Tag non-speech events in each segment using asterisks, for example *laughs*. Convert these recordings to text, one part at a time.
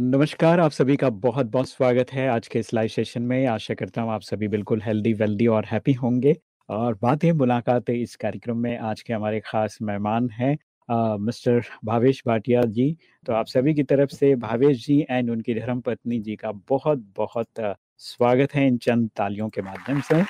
नमस्कार, आप सभी का बहुत-बहुत स्वागत है आज के इस लाइव सेशन में। आशा करता हूँ आप सभी बिल्कुल हेल्दी, वेल्दी और हैप्पी होंगे। और बात है मुलाकात इस कार्यक्रम में आज के हमारे ख़ास मेहमान हैं मिस्टर भावेश भाटिया जी। तो आप सभी की तरफ़ से भावेश जी एंड उनकी धर्म पत्नी जी का बहुत-बहुत स्वागत है इन चंद तालियों के माध्यम से।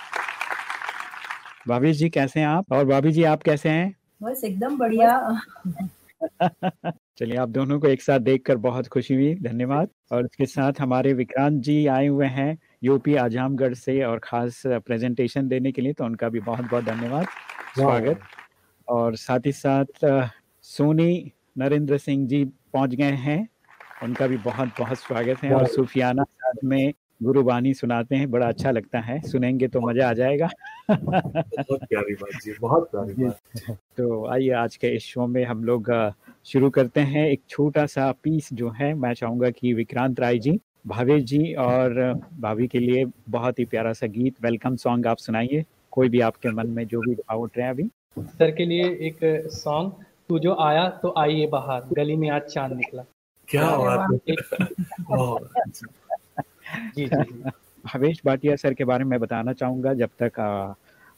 भावेश जी कैसे हैं आप? और भाभी जी आप कैसे हैं? बस एकदम बढ़िया। *laughs* चलिए आप दोनों को एक साथ देखकर बहुत खुशी हुई, धन्यवाद। और इसके साथ हमारे विक्रांत जी आए हुए हैं यूपी आजमगढ़ से और ख़ास प्रेज़ेंटेशन देने के लिए, तो उनका भी बहुत-बहुत धन्यवाद, स्वागत। और साथ ही साथ सोनी नरेंद्र सिंह जी पहुँच गए हैं, उनका भी बहुत-बहुत स्वागत है और सूफियाना साथ में गुरुबानी सुनाते हैं, बड़ा अच्छा लगता है, सुनेंगे तो मज़ा आ जाएगा। बहुत प्यारी बात जी, बहुत प्यारी बात। तो आइए आज के इस शो में हम लोग शुरू करते हैं। एक छोटा-सा पीस जो है मैं चाहूँगा कि विक्रांत राय जी, भावेश जी और भाभी के लिए बहुत ही प्यारा-सा गीत वेलकम सॉन्ग आप सुनाइए। कोई भी आपके मन में जो भी भाव उठ रहे हैं अभी। सर के लिए एक सॉन्ग तू जो आया तो आइए बाहर गली में आज चाँद निकला। क्या बात है! जी, जी, जी। भावेश भाटिया सर के बारे में बताना चाहूँगा जब तक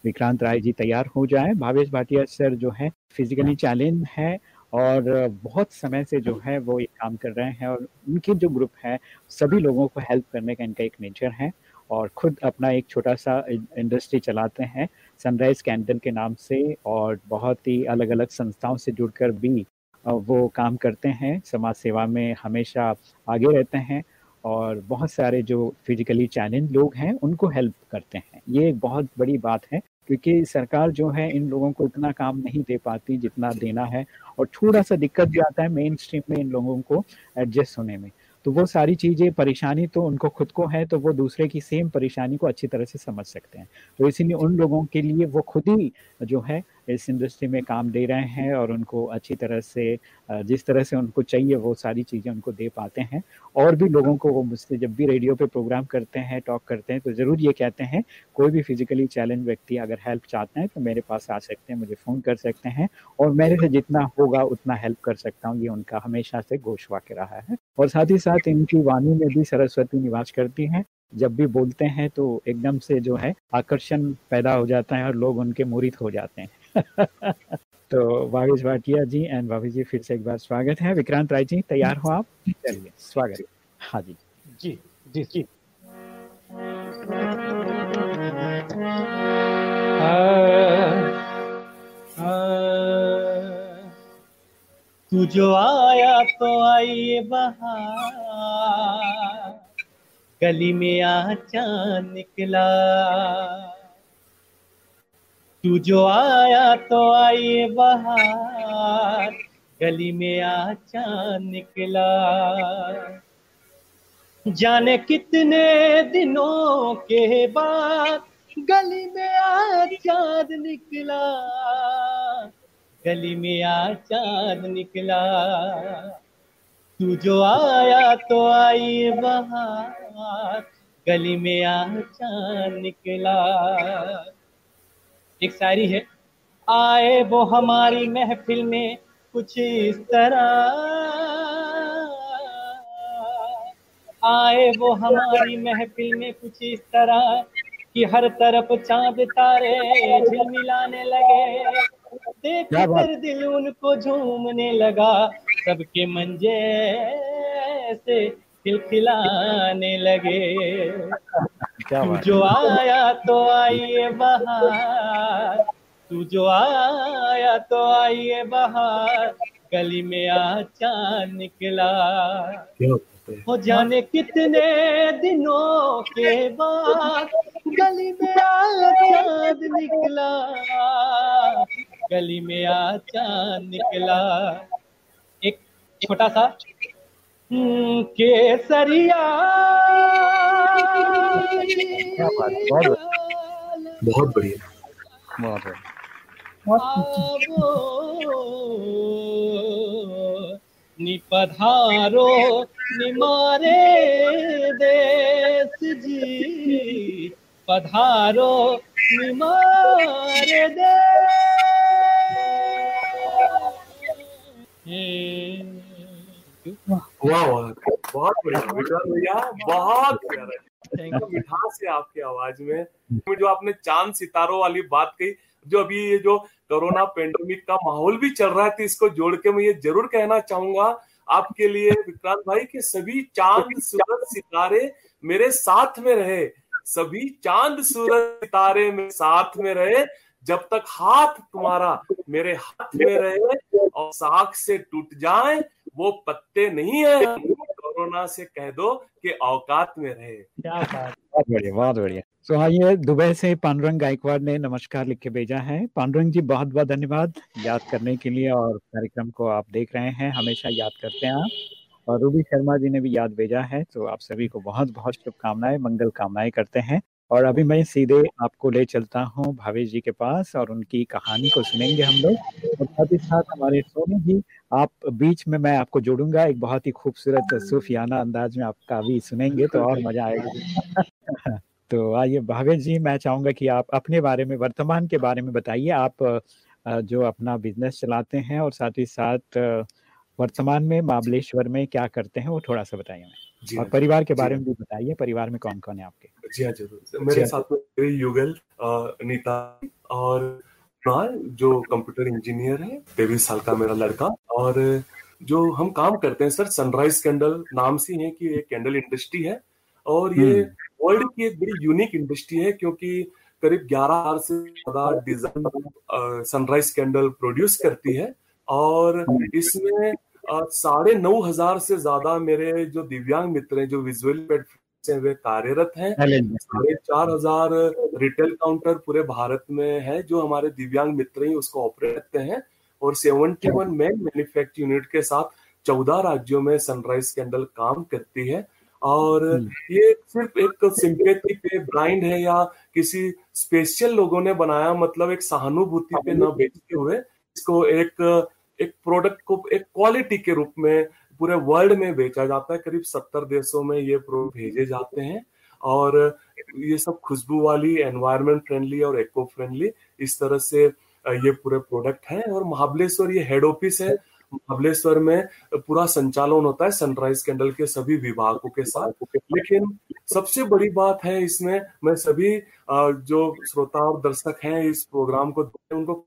विक्रांत राय जी तैयार हो जाए भावेश भाटिया सर जो है फिज़िकली चैलेंज हैं और बहुत समय से जो है वो ये काम कर रहे हैं और उनके जो ग्रुप है, सभी लोगों को हेल्प करने का इनका एक नेचर है और खुद अपना एक छोटा-सा इंडस्ट्री चलाते हैं, सनराइज़ कैंडल के नाम से और बहुत ही अलग-अलग संस्थाओं से जुड़कर भी वो काम करते हैं, समाज सेवा में हमेशा आगे रहते हैं और बहुत सारे जो फिज़िकली चैलेंज लोग हैं, उनको हेल्प करते हैं। ये एक बहुत बड़ी बात है क्योंकि सरकार जो है इन लोगों को इतना काम नहीं दे पाती जितना देना है और थोड़ा-सा दिक्कत भी आता है मेन स्ट्रीम में इन लोगों को एडजस्ट होने में। तो वो सारी चीज़ें परेशानी तो उनको खुद को है, तो वो दूसरे की सेम परेशानी को अच्छी तरह से समझ सकते हैं। तो इसीलिए उन लोगों के लिए वो खुद ही जो है इस इंडस्ट्री में काम दे रहे हैं और उनको अच्छी तरह से जिस तरह से उनको चाहिए वो सारी चीज़ें उनको दे पाते हैं। और भी लोगों को वो मुझसे जब भी रेडियो पे प्रोग्राम करते हैं, टॉक करते हैं तो ज़रूर ये कहते हैं, कोई भी फिज़िकली चैलेंज व्यक्ति अगर हेल्प चाहते हैं तो मेरे पास आ सकते हैं, मुझे फ़ोन कर सकते हैं और मेरे से जितना होगा उतना हेल्प कर सकता हूँ, ये उनका हमेशा से घोष वाक्य रहा है। और साथ ही साथ इनकी वाणी में भी सरस्वती निवास करती हैं, जब भी बोलते हैं तो एकदम से जो है आकर्षण पैदा हो जाता है और लोग उनके मुरीद हो जाते हैं। *laughs* तो भावेश भाटिया जी एंड भाभी जी फिर से एक बार स्वागत है। विक्रांत राय जी तैयार हो आप? चलिए स्वागत है। जी। जी, जी, जी। तू जो आया तो आई बहार, गली में आ चाँद निकला। तू जो आया तो आई बहार, गली में आ चाँद निकला। जाने कितने दिनों के बाद गली में आ चाँद निकला, गली में आ चाँद निकला। तू जो आया तो आई बहार, गली में आ चाँद निकला। एक शायरी है, आए वो हमारी महफ़िल में कुछ इस तरह आए वो हमारी महफ़िल में कुछ इस तरह कि हर तरफ़ चाँद तारे झिलमिलाने लगे। देख कर दिल उनको झूमने लगा, सबके मंजे से खिलखिलाने लगे। क्या तू बात जो आया तो ये बहार, तू जो आया तो ये बहार, गली में आ चाँद निकला। है! जाने कितने दिनों के बाद गली में आ चाँद निकला, गली में आ चाँद निकला। एक छोटा-सा हुँ, केसरिया! बहुत बढ़िया। बहुत निपधारो निमारे देश जी पधारो निमारे देश वाह, वाह! बहुत बढ़िया। भैया बहुत मिठास है आपकी आवाज़ में। जो आपने चाँद सितारों वाली बात कही जो अभी ये जो कोरोना पेंडेमिक का माहौल भी चल रहा है तो इसको जोड़ के मैं ये ज़रूर कहना चाहूँगा आपके लिए विक्रांत भाई के सभी चाँद सूरज सितारे मेरे साथ में रहे। सभी चाँद सूरज सितारे में साथ में रहे। जब तक हाथ तुम्हारा मेरे हाथ में रहे और साख से टूट जाए वो पत्ते नहीं है। कोरोना से कह दो कि औकात में रहे। बहुत बढ़िया बहुत बढ़िया। तो आइए दुबई से पांडुरंग गायकवाड़ ने नमस्कार लिख के भेजा है। पांडुरंग जी बहुत बहुत धन्यवाद याद करने के लिए और कार्यक्रम को आप देख रहे हैं। हमेशा याद करते हैं आप। और रूबी शर्मा जी ने भी याद भेजा है। तो आप सभी को बहुत बहुत शुभकामनाएँ मंगल कामनाएँ करते हैं। और अभी मैं सीधे आपको ले चलता हूँ भावेश जी के पास और उनकी कहानी को सुनेंगे हम लोग। और साथ ही साथ हमारे सोनी जी आप, बीच में मैं आपको जोड़ूँगा, एक बहुत ही खूबसूरत सूफियाना अंदाज में आपका भी सुनेंगे तो और मज़ा आएगा। *laughs* तो आइए भावेश जी, मैं चाहूँगा कि आप अपने बारे में, वर्तमान के बारे में बताइए। आप जो अपना बिज़नेस चलाते हैं और साथ ही साथ वर्तमान में महाबलेश्वर में क्या करते हैं वो थोड़ा सा बताइए हमें। और हाँ। परिवार के बारे में भी बताइए परिवार में कौन कौन है आपके? जी हाँ ज़रूर। मेरे हाँ। साथ में युगल नीता और जो कंप्यूटर इंजीनियर है तेईस साल का मेरा लड़का। और जो हम काम करते हैं सर सनराइज कैंडल नाम से है कि एक कैंडल इंडस्ट्री है। और ये वर्ल्ड हम्म। की एक बड़ी यूनिक इंडस्ट्री है क्योंकि करीब ग्यारह हज़ार से ज़्यादा डिज़ाइन सनराइज कैंडल प्रोड्यूस करती है। और इसमें साढ़े नौ हज़ार से ज़्यादा मेरे जो दिव्यांग मित्र हैं जो विजुअल से वे कार्यरत हैं। साढ़े चार हज़ार रिटेल काउंटर पूरे भारत में है जो हमारे दिव्यांग मित्र ही उसको ऑपरेट करते हैं। और seventy one main manufacture unit के साथ चौदह राज्यों में सनराइज कैंडल काम करती है। और हम्म। ये सिर्फ़ एक सिंपेथी पे ब्लाइंड है या किसी स्पेशल लोगों ने बनाया मतलब एक सहानुभूति पे न बेचते हुए इसको एक एक प्रोडक्ट को एक क्वालिटी के रूप में पूरे वर्ल्ड में बेचा जाता है। करीब सत्तर देशों में ये प्रोडक्ट भेजे जाते हैं और ये सब खुशबू वाली एनवायरमेंट फ्रेंडली और इको फ्रेंडली इस तरह से ये पूरे प्रोडक्ट हैं और महाबलेश्वर ये हेड ऑफ़िस है। महाबलेश्वर में पूरा संचालन होता है सनराइज कैंडल के सभी विभागों के साथ। लेकिन सबसे बड़ी बात है इसमें, मैं सभी जो श्रोता और दर्शक हैं इस प्रोग्राम को उनको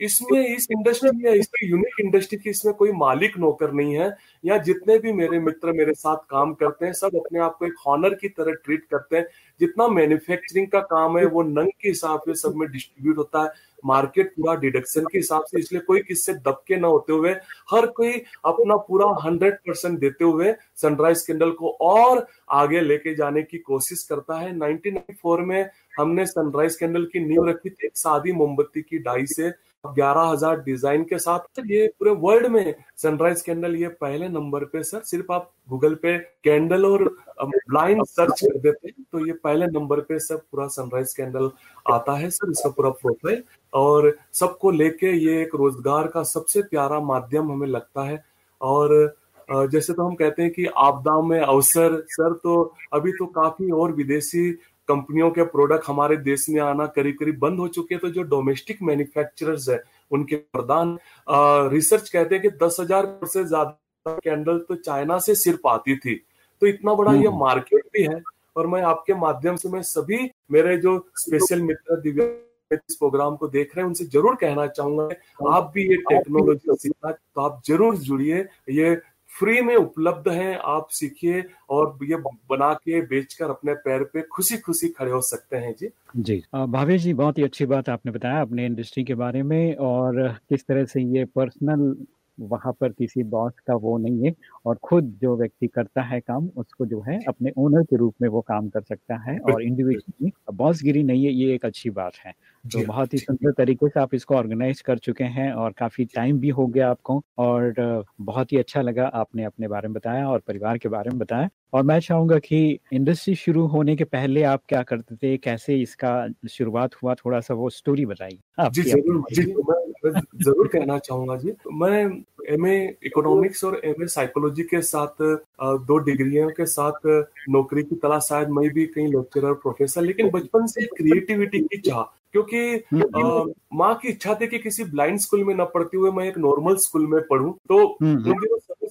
इसमें, इस इंडस्ट्री में, इस यूनिक इंडस्ट्री की इसमें कोई मालिक नौकर नहीं है, या जितने भी मेरे मित्र मेरे साथ काम करते हैं, सब अपने आप को एक हॉनर की तरह ट्रीट करते हैं। जितना मैन्युफैक्चरिंग का काम है, वो नंग के हिसाब से सब में डिस्ट्रीब्यूट होता है। मार्केट पूरा डिडक्शन के हिसाब से, इसलिए कोई किससे दबके ना होते हुए, हर कोई अपना पूरा हंड्रेड परसेंट देते हुए सनराइज कैंडल को और आगे लेके जाने की कोशिश करता है। 1994 में हमने सनराइज कैंडल की नींव रखी थी एक सादी मोमबत्ती की डाई से। ग्यारह हज़ार डिज़ाइन के साथ ये पूरे वर्ल्ड में सनराइज कैंडल ये पहले नंबर पे सर सिर्फ़ आप गूगल पे कैंडल और ब्लाइंड सर्च कर देते हैं तो ये पहले नंबर पे सर पूरा सनराइज कैंडल आता है सर इसका पूरा प्रोफ़ाइल और सबको लेके ये एक रोज़गार का सबसे प्यारा माध्यम हमें लगता है। और जैसे तो हम कहते हैं कि आपदा में अवसर सर तो अभी तो काफ़ी और विदेशी कंपनियों के प्रोडक्ट हमारे देश में आना करीब करीब बंद हो चुके हैं तो जो डोमेस्टिक मैन्युफैक्चरर्स है उनके प्रदान रिसर्च कहते हैं कि दस हज़ार से ज़्यादा कैंडल तो चाइना से सिर्फ़ आती थी तो इतना बड़ा ये मार्केट हम्म। भी है और मैं आपके माध्यम से मैं सभी मेरे जो स्पेशल मित्र दिव्या इस प्रोग्राम को देख रहे हैं उनसे ज़रूर कहना चाहूँगा आप भी ये टेक्नोलॉजी सीखना तो आप ज़रूर जुड़िए ये फ्री में उपलब्ध है आप सीखिए और ये बना के बेचकर अपने पैर पे खुशी खुशी खड़े हो सकते हैं जी। जी। भावेश जी बहुत ही अच्छी बात आपने बताया अपने इंडस्ट्री के बारे में और किस तरह से ये पर्सनल वहाँ पर किसी बॉस का वो नहीं है और खुद जो व्यक्ति करता है काम उसको जो है अपने ओनर के रूप में वो काम कर सकता है और इंडिविजुअली बॉसगिरी नहीं है ये एक अच्छी बात है। तो बहुत ही सुंदर तरीके से आप इसको ऑर्गेनाइज कर चुके हैं और काफ़ी टाइम भी हो गया आपको और बहुत ही अच्छा लगा आपने अपने बारे में बताया और परिवार के बारे में बताया। और मैं चाहूँगा कि इंडस्ट्री शुरू होने के पहले आप क्या करते थे? कैसे इसका शुरुआत हुआ? थोड़ा सा वो स्टोरी बताइए। जी ज़रूर जी मैं ज़रूर कहना चाहूँगा जी। मैं एम इकोनॉमिक्स और एमए साइकोलॉजी के साथ दो डिग्रियों के साथ नौकरी की तलाश शायद मैं भी कहीं लेक्चरर प्रोफेसर लेकिन बचपन से क्रिएटिविटी की चाह क्योंकि हम्म। माँ की इच्छा थी कि किसी ब्लाइंड स्कूल में न पढ़ते हुए मैं एक नॉर्मल स्कूल में पढ़ूं तो हम्म।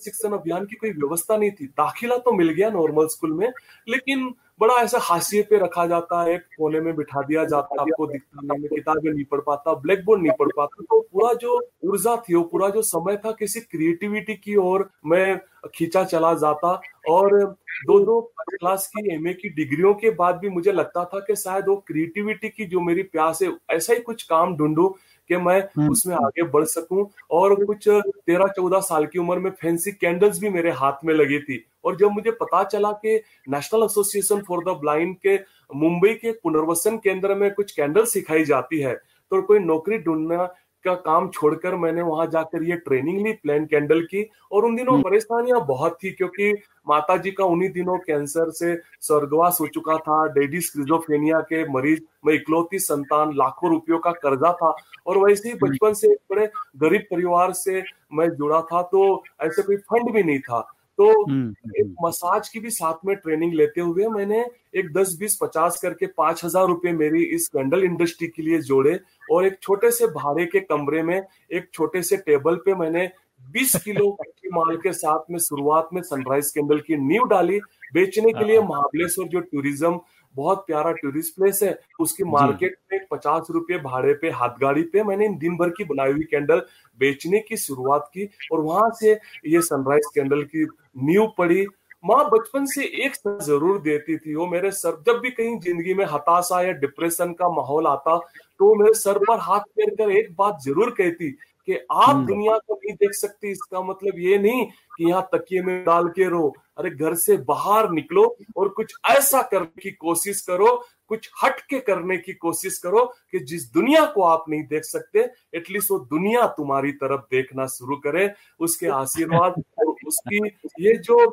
शिक्षण अभियान की कोई व्यवस्था नहीं थी दाखिला तो मिल गया नॉर्मल स्कूल में लेकिन बड़ा ऐसा हाशिए पे रखा जाता है एक कोने में बिठा दिया जाता है आपको दिखता नहीं किताबें नहीं पढ़ पाता ब्लैक बोर्ड नहीं पढ़ पाता तो पूरा जो ऊर्जा थी वो पूरा जो समय था किसी क्रिएटिविटी की ओर मैं खींचा चला जाता। और दो दो क्लास की एमए की डिग्रियों के बाद भी मुझे लगता था कि शायद वो क्रिएटिविटी की जो मेरी प्यास है ऐसा ही कुछ काम ढूंढू कि मैं हम्म। उसमें आगे बढ़ सकूँ और कुछ तेरह चौदह साल की उम्र में फैंसी कैंडल्स भी मेरे हाथ में लगी थी और जब मुझे पता चला कि national association for the blind के मुंबई के पुनर्वसन केंद्र में कुछ कैंडल सिखाई जाती है तो कोई नौकरी ढूंढना का काम छोड़कर मैंने वहाँ जाकर ये ट्रेनिंग ली प्लेन कैंडल की और उन दिनों हम्म। परेशानियाँ बहुत थी क्योंकि माता जी का उन्हीं दिनों कैंसर से स्वर्गवास हो चुका था डेडी स्क्रिजोफेनिया के मरीज़ में इकलौती संतान लाखों रुपयों का कर्जा था और वैसे ही बचपन से एक बड़े गरीब परिवार से मैं जुड़ा था तो ऐसे कोई फंड भी नहीं था तो हम्म, एक हम्म। मसाज की भी साथ में ट्रेनिंग लेते हुए मैंने एक दस बीस पचास करके पाँच हज़ार रुपए मेरी इस कैंडल इंडस्ट्री के लिए जोड़े और एक छोटे से भाड़े के कमरे में एक छोटे से टेबल पे मैंने 20 *laughs* किलो कच्ची माल के साथ में शुरुआत में सनराइज कैंडल की नींव डाली बेचने के लिए। महाबलेश्वर जो टूरिज़्म बहुत प्यारा टूरिस्ट प्लेस है। उसकी मार्केट में पचास रुपए भाड़े पे हाथ गाड़ी पे मैंने दिन भर की बनाई हुई कैंडल बेचने की शुरुआत की और वहाँ से ये सनराइज कैंडल की नींव पड़ी। माँ बचपन से एक ज़रूर देती थी। वो मेरे सर जब भी कहीं ज़िंदगी में हताशा या डिप्रेशन का माहौल आता तो मेरे सर पर हाथ फेर कर एक बात ज़रूर कहती कि आप हम्म। दुनिया को नहीं देख सकते इसका मतलब ये नहीं कि यहाँ तकिए में डाल के रो अरे घर से बाहर निकलो और कुछ ऐसा करने की कोशिश करो कुछ हट के करने की कोशिश करो कि जिस दुनिया को आप नहीं देख सकते एटलीस्ट वो दुनिया तुम्हारी तरफ़ देखना शुरू करे उसके आशीर्वाद और उसकी ये जो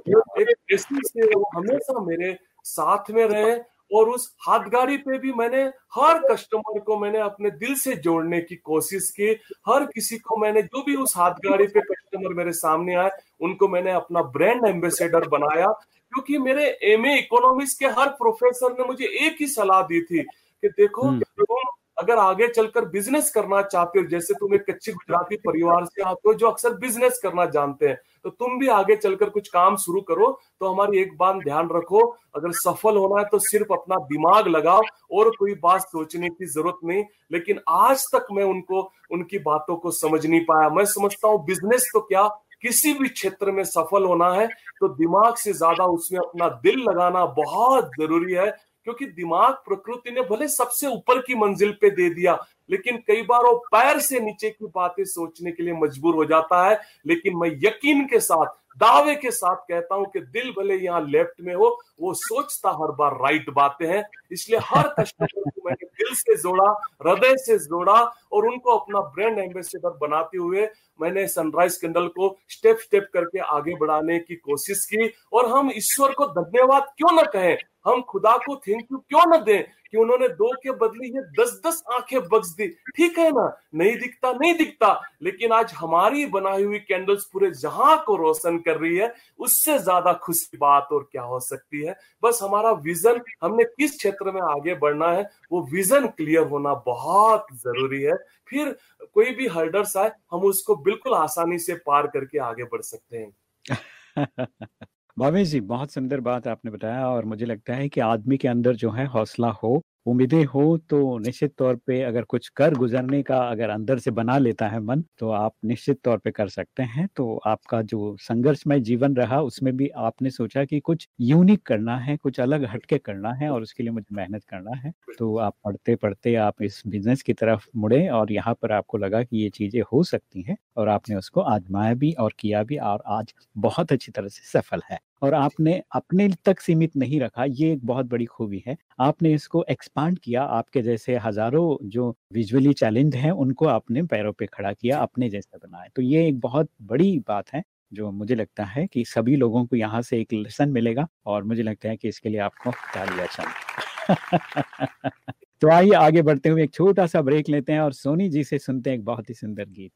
एक से हमेशा मेरे साथ में रहे और उस हाथ गाड़ी पे भी मैंने हर कस्टमर को मैंने अपने दिल से जोड़ने की कोशिश की हर किसी को मैंने जो भी उस हाथ गाड़ी पे कस्टमर मेरे सामने आए उनको मैंने अपना ब्रांड एम्बेसडर बनाया क्योंकि मेरे एम ए इकोनॉमिक्स के हर प्रोफेसर ने मुझे एक ही सलाह दी थी कि देखो हम्म। तुम अगर आगे चलकर बिज़नेस करना चाहते हो, जैसे तुम एक कच्ची गुजराती परिवार से आते हो जो अक्सर बिज़नेस करना जानते हैं तो तुम भी आगे चलकर कुछ काम शुरू करो तो हमारी एक बात ध्यान रखो, अगर सफल होना है तो सिर्फ़ अपना दिमाग लगाओ, और कोई बात सोचने की ज़रूरत नहीं, लेकिन आज तक मैं उनको, उनकी बातों को समझ नहीं पाया। मैं समझता हूँ बिज़नेस तो क्या, किसी भी क्षेत्र में सफल होना है तो दिमाग से ज़्यादा उसमें अपना दिल लगाना बहुत ज़रूरी है क्योंकि दिमाग प्रकृति ने भले सबसे ऊपर की मंजिल पे दे दिया, लेकिन कई बार वो पैर से नीचे की बातें सोचने के लिए मजबूर हो जाता है। लेकिन मैं यकीन के साथ, दावे के साथ कहता हूँ कि दिल भले यहाँ लेफ़्ट में हो, वो सोचता हर बार राइट बातें हैं। इसलिए हर कस्टमर को मैंने दिल से जोड़ा, हृदय से जोड़ा और उनको अपना ब्रांड एम्बेसडर बनाते हुए मैंने सनराइज कैंडल को स्टेप स्टेप करके आगे बढ़ाने की कोशिश की। और हम ईश्वर को धन्यवाद क्यों ना कहें? हम खुदा को थैंक यू क्यों ना दें कि उन्होंने दो के बदले ये दस दस आँखें बख्श दी? ठीक है ना? नहीं दिखता नहीं दिखता। लेकिन आज हमारी बनाई हुई कैंडल्स पूरे जहाँ को रोशन कर रही है, उससे ज़्यादा खुशी बात और क्या हो सकती है? बस हमारा विजन हमने किस क्षेत्र में आगे बढ़ना है, वो विजन क्लियर होना बहुत ज़रूरी है। फिर कोई भी हर्डर्स आए हम उसको बिल्कुल आसानी से पार करके आगे बढ़ सकते हैं। *laughs* भावेश जी, बहुत सुंदर बात आपने बताया और मुझे लगता है कि आदमी के अंदर जो है हौसला हो उम्मीदें हो तो निश्चित तौर पे अगर कुछ कर गुजरने का अगर अंदर से बना लेता है मन तो आप निश्चित तौर पे कर सकते हैं। तो आपका जो संघर्षमय जीवन रहा, उसमें भी आपने सोचा कि कुछ यूनिक करना है, कुछ अलग हटके करना है और उसके लिए मुझे मेहनत करना है। तो आप पढ़ते पढ़ते आप इस बिज़नेस की तरफ़ मुड़े और यहाँ पर आपको लगा कि ये चीज़ें हो सकती हैं और आपने उसको आजमाया भी और किया भी और आज बहुत अच्छी तरह से सफल है। और आपने अपने तक सीमित नहीं रखा, ये एक बहुत बड़ी खूबी है। आपने इसको एक्सपांड किया, आपके जैसे हज़ारों जो विजुअली चैलेंज हैं, उनको आपने पैरों पे खड़ा किया, अपने जैसा बनाया। तो ये एक बहुत बड़ी बात है, जो मुझे लगता है कि सभी लोगों को यहाँ से एक लेसन मिलेगा और मुझे लगता है कि इसके लिए आपको तालियाँ चाहिए *laughs* तो आइए, आगे बढ़ते हुए एक छोटा सा ब्रेक लेते हैं और सोनी जी से सुनते हैं एक बहुत ही सुंदर गीत।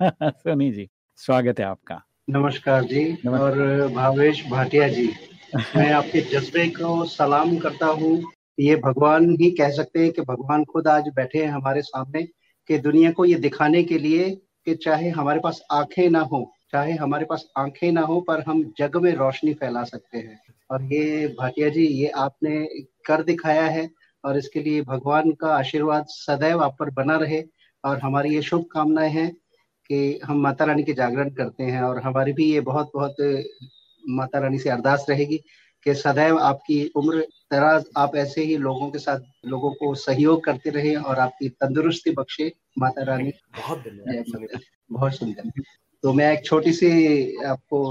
*laughs* सोनी जी, स्वागत है आपका। नमस्कार जी नमस्कार। और भावेश भाटिया जी मैं आपके जज्बे को सलाम करता हूँ। ये भगवान ही कह सकते हैं कि भगवान खुद आज बैठे हैं हमारे सामने कि दुनिया को ये दिखाने के लिए कि चाहे हमारे पास आँखें ना हो चाहे हमारे पास आँखें ना हो पर हम जग में रोशनी फैला सकते हैं। और ये भाटिया जी ये आपने कर दिखाया है और इसके लिए भगवान का आशीर्वाद सदैव आप पर बना रहे और हमारी ये शुभकामनाएँ हैं। कि हम माता रानी के जागरण करते हैं और हमारी भी ये बहुत बहुत माता रानी से अरदास रहेगी कि सदैव आपकी उम्र दराज आप ऐसे ही लोगों के साथ लोगों को सहयोग करते रहे और आपकी तंदुरुस्ती बख्शे माता रानी। बहुत बहुत सुंदर। तो मैं एक छोटी सी आपको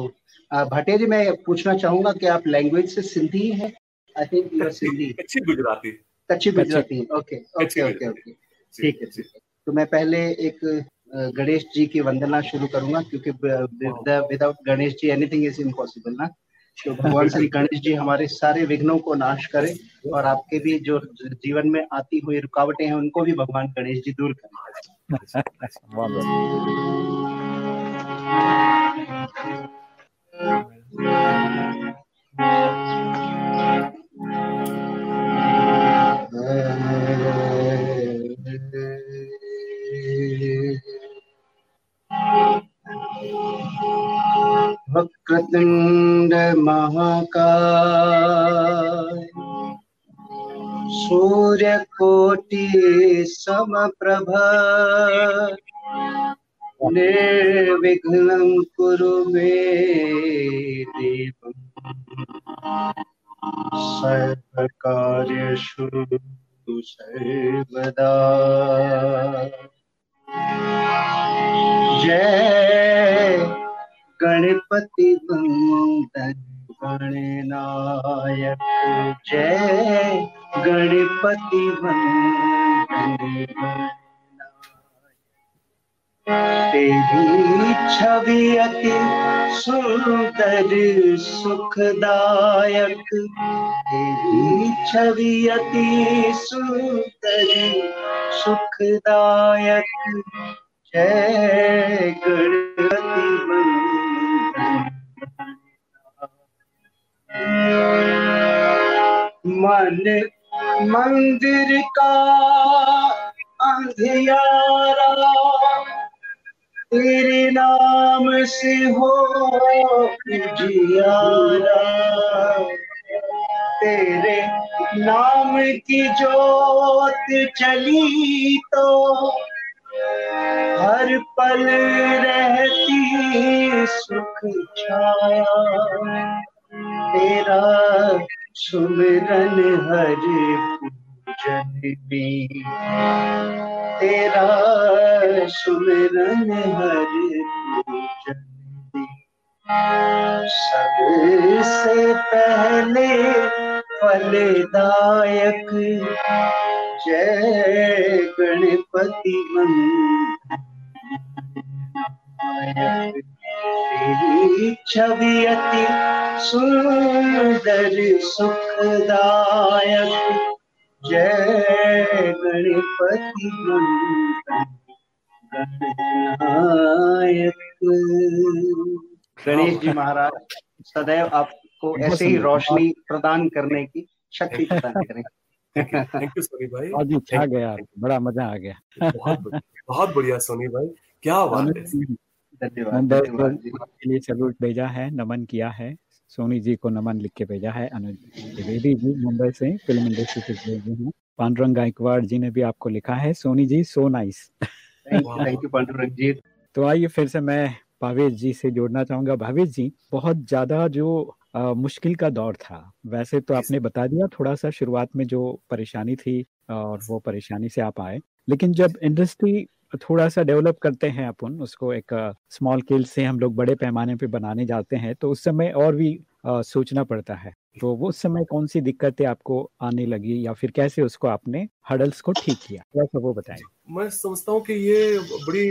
भाटिया जी मैं पूछना चाहूँगा कि आप लैंग्वेज से सिंधी है? I think you are Sindhi. अच्छी Gujarati. Kutchi Gujarati. Okay okay okay okay ठीक है ठीक है। तो मैं पहले एक गणेश जी की वंदना शुरू करूँगा क्योंकि without Ganesh ji anything is impossible ना। तो भगवान श्री गणेश जी हमारे सारे विघ्नों को नाश करें और आपके भी जो जीवन में आती हुई रुकावटें हैं उनको भी भगवान गणेश जी दूर करें। *laughs* वक्रतुण्ड महाकाय। सूर्यकोटि समप्रभ निर्विघ्नं कुरु मे देव सर्वकार्येषु सर्वदा। जय गणपति वंदन गणनायक जय। गणपति वंदन तेरी छवि अति सुंदर, सुखदायक। तेरी छवि अति सुंदर, सुखदायक। जय गणपति मंदिर का अंधियारा। तेरे नाम से हो जियारा तेरे नाम की जोत चली तो हर पल रहती सुख छाया। तेरा सुमिरन हर पूजन भी। तेरा सुमिरन हर पूजन भी। सबसे पहले फलदायक जय गणपति तेरी छवि अति सुंदर सुखदायक। जय गणपति गणनायक। गणेश जी महाराज सदैव आपको ऐसे ही रोशनी प्रदान करने की शक्ति *laughs* प्रदान करें थैंक यू सोनी भाई। आज अच्छा गया बड़ा मज़ा आ गया। बहुत बहुत बढ़िया सोनी भाई। क्या बात है। धन्यवाद के लिए सैल्यूट भेजा है नमन किया है। सोनी जी को नमन लिख के भेजा है अनुज द्विवेदी जी मुंबई से फ़िल्म इंडस्ट्री से भेजे हैं। पांडुरंग गायकवाड़ जी ने भी आपको लिखा है। Soni ji so nice thank you Pandurang ji. तो आइए फिर से मैं भावेश जी से जोड़ना चाहूँगा। भावेश जी बहुत ज़्यादा जो आ, मुश्किल का दौर था वैसे तो आपने बता दिया थोड़ा सा शुरुआत में जो परेशानी थी और वो परेशानी से आप आए। लेकिन जब इंडस्ट्री थोड़ा सा डेवलप करते हैं अपन उसको एक स्मॉल स्केल से हम लोग बड़े पैमाने पे बनाने जाते हैं तो उस समय और भी आ, सोचना पड़ता है। तो वो समय कौन सी दिक्कतें आपको आने लगी या फिर कैसे उसको आपने हडल्स को ठीक किया? कैसे वो बताएँ। मैं समझता हूँ कि ये बड़ी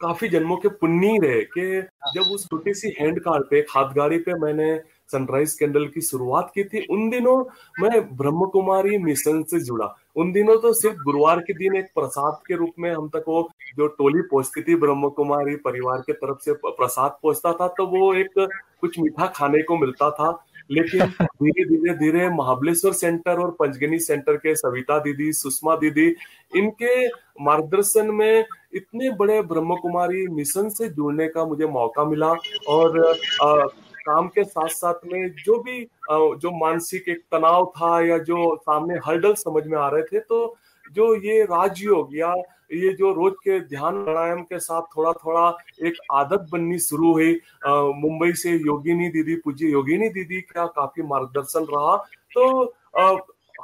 काफ़ी जन्मों के पुण्य रहे कि जब उस छोटी सी हैंड कार पे खाद गाड़ी पे मैंने सनराइज कैंडल की शुरुआत की थी। उन दिनों मैं ब्रह्म कुमारी मिशन से जुड़ा। उन दिनों तो सिर्फ़ गुरुवार के दिन एक प्रसाद के रूप में हम तक वो जो टोली पहुँचती थी ब्रह्म कुमारी परिवार के तरफ़ से प्रसाद पहुँचता था तो वो एक कुछ मीठा खाने को मिलता था। लेकिन *laughs* धीरे धीरे धीरे महाबलेश्वर सेंटर और पंचगनी सेंटर के सविता दीदी, सुषमा दीदी, इनके मार्गदर्शन में इतने बड़े ब्रह्म कुमारी मिशन से जुड़ने का मुझे मौका मिला और काम के साथ साथ में जो भी जो मानसिक एक तनाव था या जो सामने हर्डल समझ में आ रहे थे तो जो ये राजयोग या ये जो रोज के ध्यान प्राणायाम के साथ थोड़ा थोड़ा एक आदत बननी शुरू हुई मुंबई से योगिनी दीदी, पूज्य योगिनी दीदी का काफ़ी मार्गदर्शन रहा तो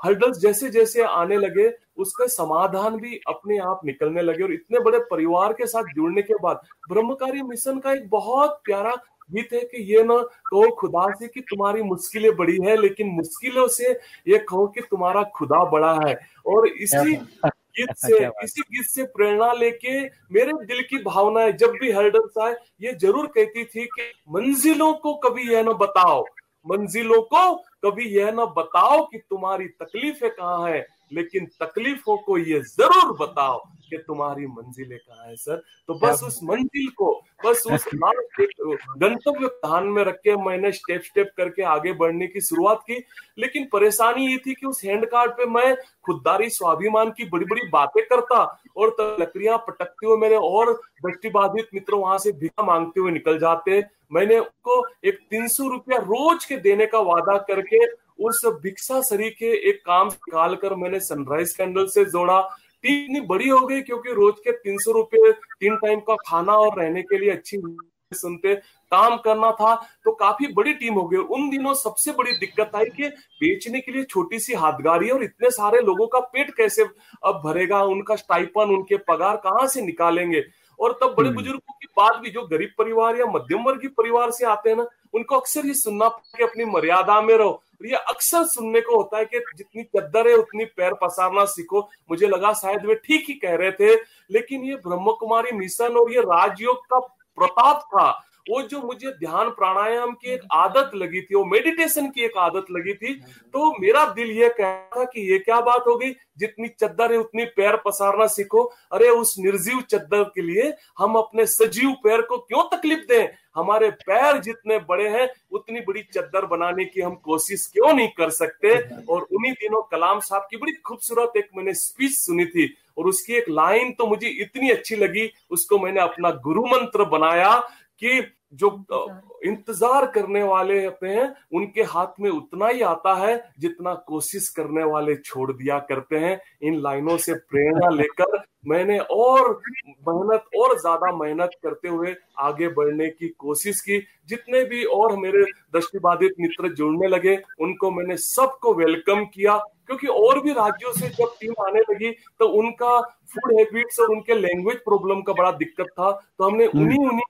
हर्डल्स जैसे जैसे आने लगे, उसका समाधान भी अपने आप निकलने लगे और इतने बड़े परिवार के साथ जुड़ने के बाद ब्रह्मकारी मिशन का एक बहुत प्यारा गीत है कि ये ना कहो खुदा से कि तुम्हारी मुश्किलें बड़ी है लेकिन मुश्किलों से ये कहो कि तुम्हारा खुदा बड़ा है। और इसी गीत से इसी गीत से प्रेरणा लेके मेरे दिल की भावनाएँ जब भी हर्डल्स आए ये ज़रूर कहती थी कि मंजिलों को कभी यह ना बताओ मंजिलों को कभी यह ना बताओ कि तुम्हारी तकलीफें कहाँ है। लेकिन तकलीफों को ये ज़रूर बताओ कि तुम्हारी मंजिलें कहाँ है सर? तो बस उस मंजिल को बस उस *laughs* गंतव्य ध्यान में रख के मैंने स्टेप स्टेप करके आगे बढ़ने की शुरुआत की। लेकिन परेशानी ये थी कि उस हैंड कार्ड पे मैं खुददारी स्वाभिमान की बड़ी बड़ी बातें करता और लकड़ियाँ पटकते हुए मेरे और दृष्टिबाधित मित्र वहाँ से भिक्षा मांगते हुए निकल जाते। मैंने उनको एक तीन सौ रुपया रोज के देने का वादा करके उस भिक्षा सरी के एक काम निकाल कर मैंने सनराइज कैंडल से जोड़ा। टीम इतनी बड़ी हो गई क्योंकि रोज के तीन सौ रुपए तीन टाइम का खाना और रहने के लिए अच्छी सुनते काम करना था तो काफ़ी बड़ी टीम हो गई। उन दिनों सबसे बड़ी दिक्कत आई कि बेचने के लिए छोटी सी हाथगारी और इतने सारे लोगों का पेट कैसे अब भरेगा उनका स्टाइपन उनके पगार कहाँ से निकालेंगे? और तब बड़े हम्म। बुज़ुर्गों की बात भी जो गरीब परिवार या मध्यम वर्गीय परिवार से आते हैं ना उनको अक्सर ये सुनना कि अपनी मर्यादा में रहो। ये अक्सर सुनने को होता है कि जितनी चद्दर है, उतनी पैर पसारना सीखो। मुझे लगा शायद वे ठीक ही कह रहे थे, लेकिन ये ब्रह्म कुमारी मिशन और ये राजयोग का प्रताप था। वो जो मुझे ध्यान प्राणायाम की एक आदत लगी थी, वो मेडिटेशन की एक आदत लगी थी तो मेरा दिल ये कह रहा था कि ये क्या बात हो गई? जितनी चद्दर है उतनी पैर पसारना सीखो। अरे, उस निर्जीव चद्दर के लिए हम अपने सजीव पैर को क्यों तकलीफ़ दें? हमारे पैर जितने बड़े हैं, उतनी बड़ी चद्दर बनाने की हम कोशिश क्यों नहीं कर सकते? और उन्हीं दिनों कलाम साहब की बड़ी खूबसूरत एक मैंने स्पीच सुनी थी और उसकी एक लाइन तो मुझे इतनी अच्छी लगी। उसको मैंने अपना गुरु मंत्र बनाया कि जो इंतज़ार। करने वाले होते हैं उनके हाथ में उतना ही आता है जितना कोशिश करने वाले छोड़ दिया करते हैं। इन लाइनों से प्रेरणा लेकर मैंने और मेहनत और ज़्यादा मेहनत करते हुए आगे बढ़ने की कोशिश की। जितने भी और मेरे दृष्टिबाधित मित्र जुड़ने लगे उनको मैंने सबको वेलकम किया। क्योंकि और भी राज्यों से जब टीम आने लगी तो उनका फ़ूड हैबिट्स और उनके लैंग्वेज प्रॉब्लम का बड़ा दिक्कत था। तो हमने हम्म। उन्हीं उन्हीं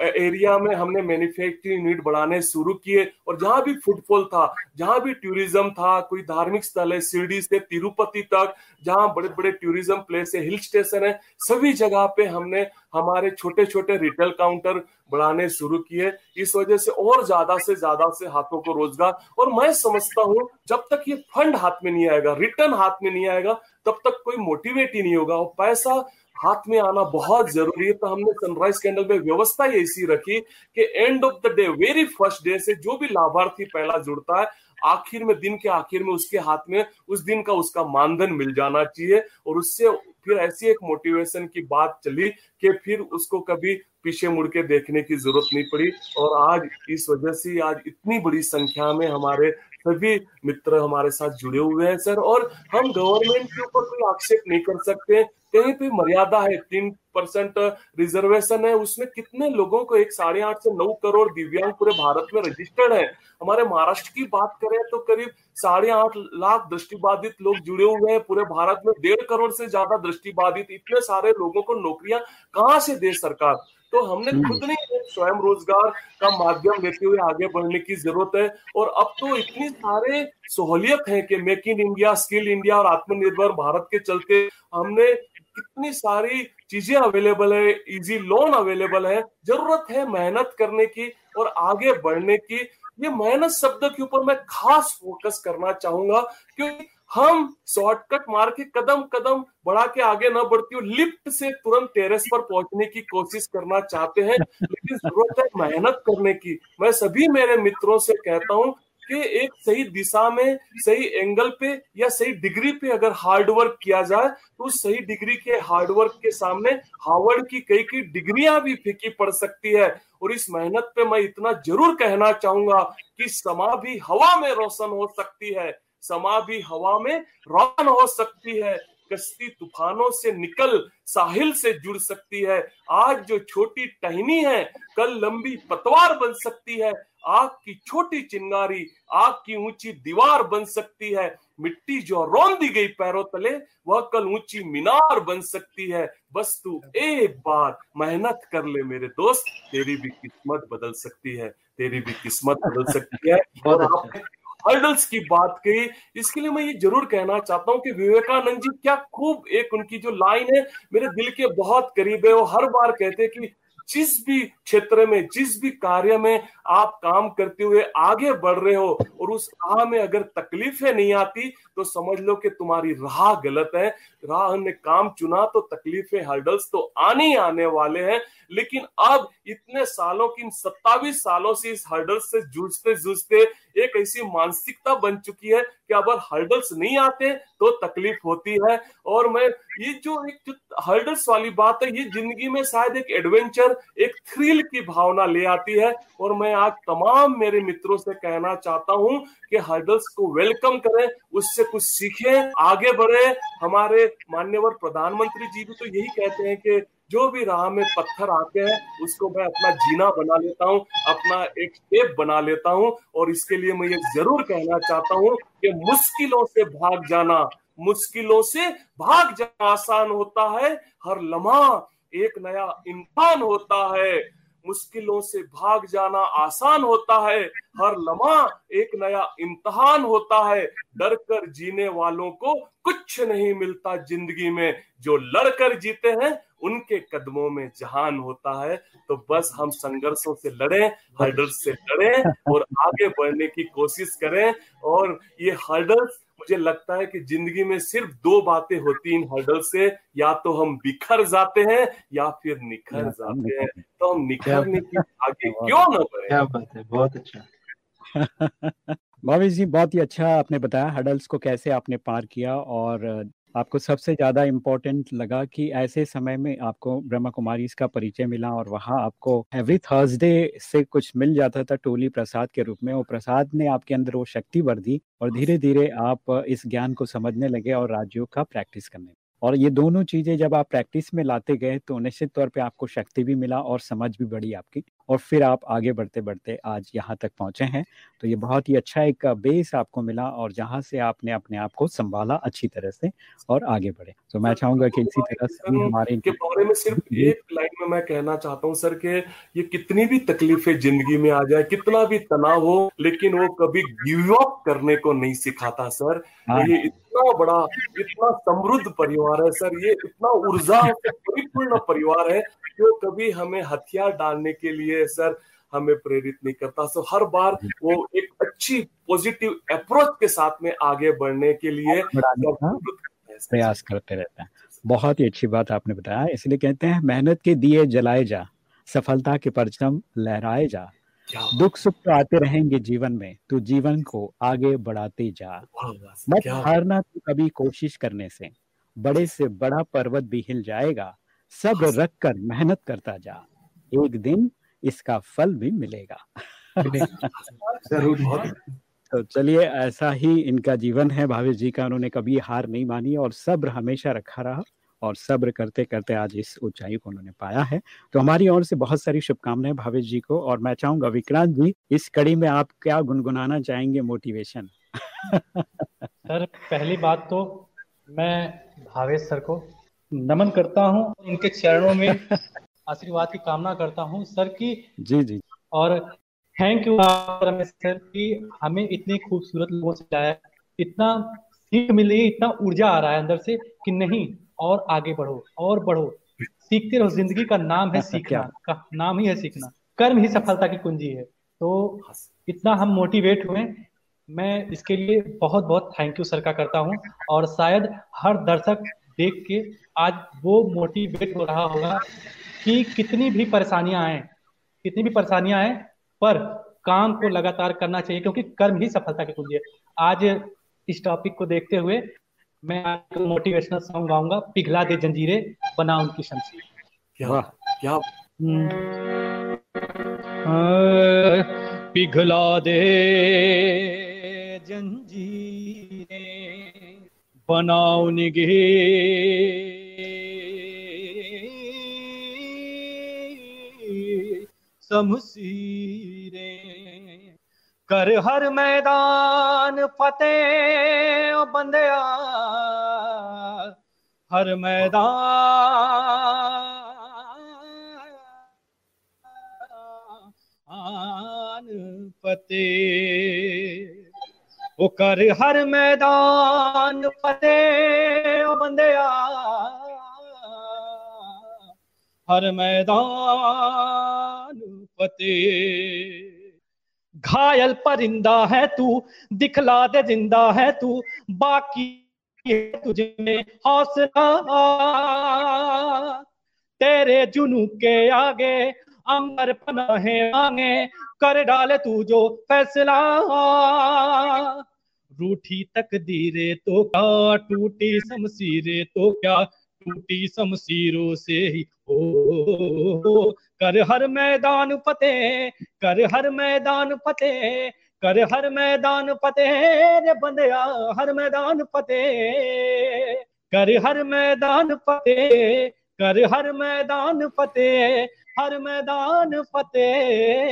एरिया में हमने मैन्युफैक्चरिंग यूनिट बढ़ाने शुरू किए और जहाँ भी फुटफॉल था, जहाँ भी टूरिज़्म था, कोई धार्मिक स्थल है, शिरडी से तिरुपति तक, जहाँ बड़े बड़े टूरिज़्म प्लेस है हिल स्टेशन है, सभी जगह पे हमने हमारे छोटे छोटे रिटेल काउंटर बढ़ाने शुरू किए। इस वजह से और ज़्यादा से ज़्यादा से हाथों को रोज़गार। और मैं समझता हूँ, जब तक ये फंड हाथ में नहीं आएगा रिटर्न हाथ में नहीं आएगा, तब तक कोई मोटिवेट ही नहीं होगा। और पैसा हाथ में आना बहुत ज़रूरी है। तो हमने सनराइज कैंडल में व्यवस्था ऐसी रखी कि end of the day very first day से जो भी लाभार्थी पहला जुड़ता है, आखिर में, दिन के आखिर में उसके हाथ में, उस दिन का उसका मानधन मिल जाना चाहिए। और उससे फिर ऐसी एक मोटिवेशन की बात चली कि फिर उसको कभी पीछे मुड़ के देखने की ज़रूरत नहीं पड़ी। और आज इस वजह से आज इतनी बड़ी संख्या में हमारे सभी मित्र हमारे साथ जुड़े हुए हैं, सर, और हम गवर्नमेंट के ऊपर कोई आक्षेप नहीं कर सकते। कहीं पे मर्यादा है, तीन परसेंट रिजर्वेशन है, उसमें कितने लोगों को एक साढ़े आठ से नौ करोड़ दिव्यांग पूरे भारत में रजिस्टर्ड है? हमारे महाराष्ट्र की बात करें तो करीब साढ़े आठ लाख दृष्टिबाधित लोग जुड़े हुए हैं। पूरे भारत में डेढ़ करोड़ से ज़्यादा दृष्टिबाधित इतने सारे लोगों को नौकरियाँ कहाँ से दे सरकार? तो हमने हम्म। खुद ने स्वयं रोज़गार का माध्यम लेते हुए आगे बढ़ने की ज़रूरत है और अब तो इतनी सारे सहूलियत है कि make in India skill India और आत्मनिर्भर भारत के चलते हमने कितनी सारी चीज़ें अवेलेबल है इजी लोन अवेलेबल है ज़रूरत है मेहनत करने की और आगे बढ़ने की ये मेहनत शब्द के ऊपर मैं खास फोकस करना चाहूँगा क्योंकि हम शॉर्टकट मार के कदम कदम बढ़ा के आगे न बढ़ती हो लिफ्ट से तुरंत टेरेस पर पहुँचने की कोशिश करना चाहते हैं, लेकिन ज़रूरत है मेहनत करने की। मैं सभी मेरे मित्रों से कहता हूँ कि एक सही दिशा में, सही एंगल पे या सही डिग्री पे अगर हार्ड वर्क किया जाए तो उस सही डिग्री के हार्ड वर्क के सामने हार्वर्ड की कई कई डिग्रियाँ भी फीकी पड़ सकती है। और इस मेहनत पे मैं इतना ज़रूर कहना चाहूँगा कि समा भी हवा में रोशन हो सकती है। समा भी हवा में रोशन हो सकती है कश्ती तूफानों से निकल साहिल से जुड़ सकती है। आज जो छोटी टहनी है कल लंबी पतवार बन सकती है। आग की छोटी चिंगारी आग की ऊँची दीवार बन सकती है। मिट्टी जो रोन दी गई पैरों तले वह कल ऊँची मीनार बन सकती है। बस तू एक बार मेहनत कर ले मेरे दोस्त तेरी भी किस्मत बदल सकती है तेरी भी किस्मत बदल सकती है। *laughs* और आपने हर्डल्स की बात कही, इसके लिए मैं ये ज़रूर कहना चाहता हूँ कि विवेकानंद जी क्या खूब एक उनकी जो लाइन है, मेरे दिल के बहुत करीब है। वो हर बार कहते हैं कि जिस भी क्षेत्र में, जिस भी कार्य में आप काम करते हुए आगे बढ़ रहे हो और उस राह में अगर तकलीफें नहीं आती तो समझ लो कि तुम्हारी राह गलत है। राह ने काम चुना तो तकलीफें हर्डल्स तो आने ही आने वाले हैं। लेकिन अब इतने सालों की सत्तावीस सालों से इस हर्डल्स से जूझते जूझते एक ऐसी मानसिकता बन चुकी है कि अगर हर्डल्स नहीं आते तो तकलीफ़ होती है। और मैं, ये जो एक जो हर्डल्स वाली बात है, ये ज़िंदगी में शायद एक एडवेंचर एक थ्रिल की भावना ले आती है। और मैं आज तमाम मेरे मित्रों से कहना चाहता हूँ कि हर्डल्स को वेलकम करें, उससे कुछ सीखें, आगे बढ़े। हमारे मान्यवर प्रधानमंत्री जी भी तो यही कहते हैं कि जो भी राह में पत्थर आते हैं, उसको मैं अपना जीना बना लेता हूँ, अपना एक स्टेप बना लेता हूँ, और इसके लिए मैं ये ज़रूर कहना चाहता हूँ कि मुश्किलों से भाग जाना, मुश्किलों से भाग जाना आसान होता है, हर लम्हा एक नया इंसान होता है। मुश्किलों से भाग जाना आसान होता है, हर लम्हा एक नया इम्तहान होता है। डर कर जीने वालों को कुछ नहीं मिलता ज़िंदगी में। जो लड़कर जीते हैं, उनके कदमों में जहान होता है। तो बस हम संघर्षों से लड़ें, हर्डल्स से लड़ें और आगे बढ़ने की कोशिश करें और ये हर्डल्स मुझे लगता है कि ज़िंदगी में सिर्फ़ दो बातें होती इन हर्डल से या तो हम बिखर जाते हैं या फिर निखर जाते हैं। तो हम निखरने के आगे क्यों ना बढ़े? क्या बात है बहुत अच्छा। *laughs* भावेश जी बहुत ही अच्छा आपने बताया हडल्स को कैसे आपने पार किया और आपको सबसे ज़्यादा इम्पोर्टेंट लगा कि ऐसे समय में आपको ब्रह्मा कुमारी का परिचय मिला और वहाँ आपको एवरी थर्सडे से कुछ मिल जाता था टोली प्रसाद के रूप में। वो प्रसाद ने आपके अंदर वो शक्ति बढ़ दी और धीरे धीरे आप इस ज्ञान को समझने लगे और राज्यों का प्रैक्टिस करने और ये दोनों चीज़ें जब आप प्रैक्टिस में लाते गए तो निश्चित तौर पे आपको शक्ति भी मिला और समझ भी बढ़ी आपकी। और फिर आप आगे बढ़ते बढ़ते आज यहाँ तक पहुँचे हैं। तो ये बहुत ही अच्छा एक बेस आपको मिला और जहाँ से आपने अपने आप को संभाला अच्छी तरह से और आगे बढ़े। तो मैं चाहूँगा कि इसी तरह से हमारे के बारे में सिर्फ़ *laughs* एक लाइन में मैं कहना चाहता हूँ सर के ये कितनी भी तकलीफें ज़िंदगी में आ जाए कितना भी तनाव हो लेकिन वो कभी गिव अप करने को नहीं सिखाता सर। हाँ। ये इतना बड़ा इतना समृद्ध परिवार है सर ये इतना ऊर्जा से परिपूर्ण परिवार है जो कभी हमें हथियार डालने के लिए सर हमें प्रेरित नहीं करता। सो हर बार वो एक अच्छी पॉजिटिव अप्रोच के साथ में आगे बढ़ने के लिए प्रयास करते रहते हैं। बहुत ही अच्छी बात आपने बताया। इसलिए कहते हैं मेहनत के दिए जलाए जा सफलता के परचम लहराए जा। दुख सुख तो आते रहेंगे जीवन में तू जीवन को आगे बढ़ाते जा। मत हारना तू कभी कोशिश करने से बड़े से बड़ा पर्वत भी हिल जाएगा सब रख कर मेहनत करता जा एक दिन इसका फल भी मिलेगा। *laughs* ज़रूर *laughs* तो चलिए ऐसा ही इनका जीवन है भावेश जी का उन्होंने कभी हार नहीं मानी और सब्र हमेशा रखा रहा। और सब्र करते करते आज इस ऊंचाई को उन्होंने पाया है। तो हमारी ओर से बहुत सारी शुभकामनाएँ भावेश जी को और मैं चाहूँगा विक्रांत जी इस कड़ी में आप क्या गुनगुनाना चाहेंगे मोटिवेशन? *laughs* सर पहली बात तो मैं भावेश सर को नमन करता हूँ उनके चरणों में *laughs* आशीर्वाद की कामना करता हूँ सर की। जी जी। और थैंक यू सर की हमें इतने खूबसूरत लोगों से लाया इतना सीख मिल रही है इतना ऊर्जा आ रहा है अंदर से कि नहीं और आगे बढ़ो और बढ़ो। सीखते रहो ज़िंदगी का नाम है सीखना का नाम ही है सीखना। कर्म ही सफलता की कुंजी है। तो इतना हम मोटिवेट हुए। मैं इसके लिए बहुत बहुत थैंक यू सर का करता हूँ। और शायद हर दर्शक देख के आज वो मोटिवेट हो रहा होगा कि कितनी भी परेशानियाँ आए कितनी भी परेशानियाँ आए पर काम को लगातार करना चाहिए क्योंकि कर्म ही सफलता की कुंजी है। आज इस टॉपिक को देखते हुए मैं एक मोटिवेशनल सॉन्ग गाऊँगा पिघला दे जंजीरें बना उनकी शमशीर। क्या क्या पिघला दे जंजीरें बनाओ निगे शमशीरें। कर हर मैदान फतेह बंदया। हर मैदान फतेह। वो कर हर मैदान फतेह बंदया। हर मैदान फतेह। घायल परिंदा है तू, दिखला दे ज़िंदा है तू, बाकी तुझे में हौसला। तेरे जुनू के आगे अंबर पनाहे मांगे, कर डाले तू जो फैसला। रूठी तकदीरे तो क्या टूटी शमशीरे तो क्या टूटी शमशीरों से ही। ओ, ओ, कर हर मैदान फतेह कर हर मैदान फतेह कर हर मैदान फतेह रे बंदया हर मैदान फतेह। कर हर मैदान फतेह कर हर मैदान फतेह हर मैदान फतेह।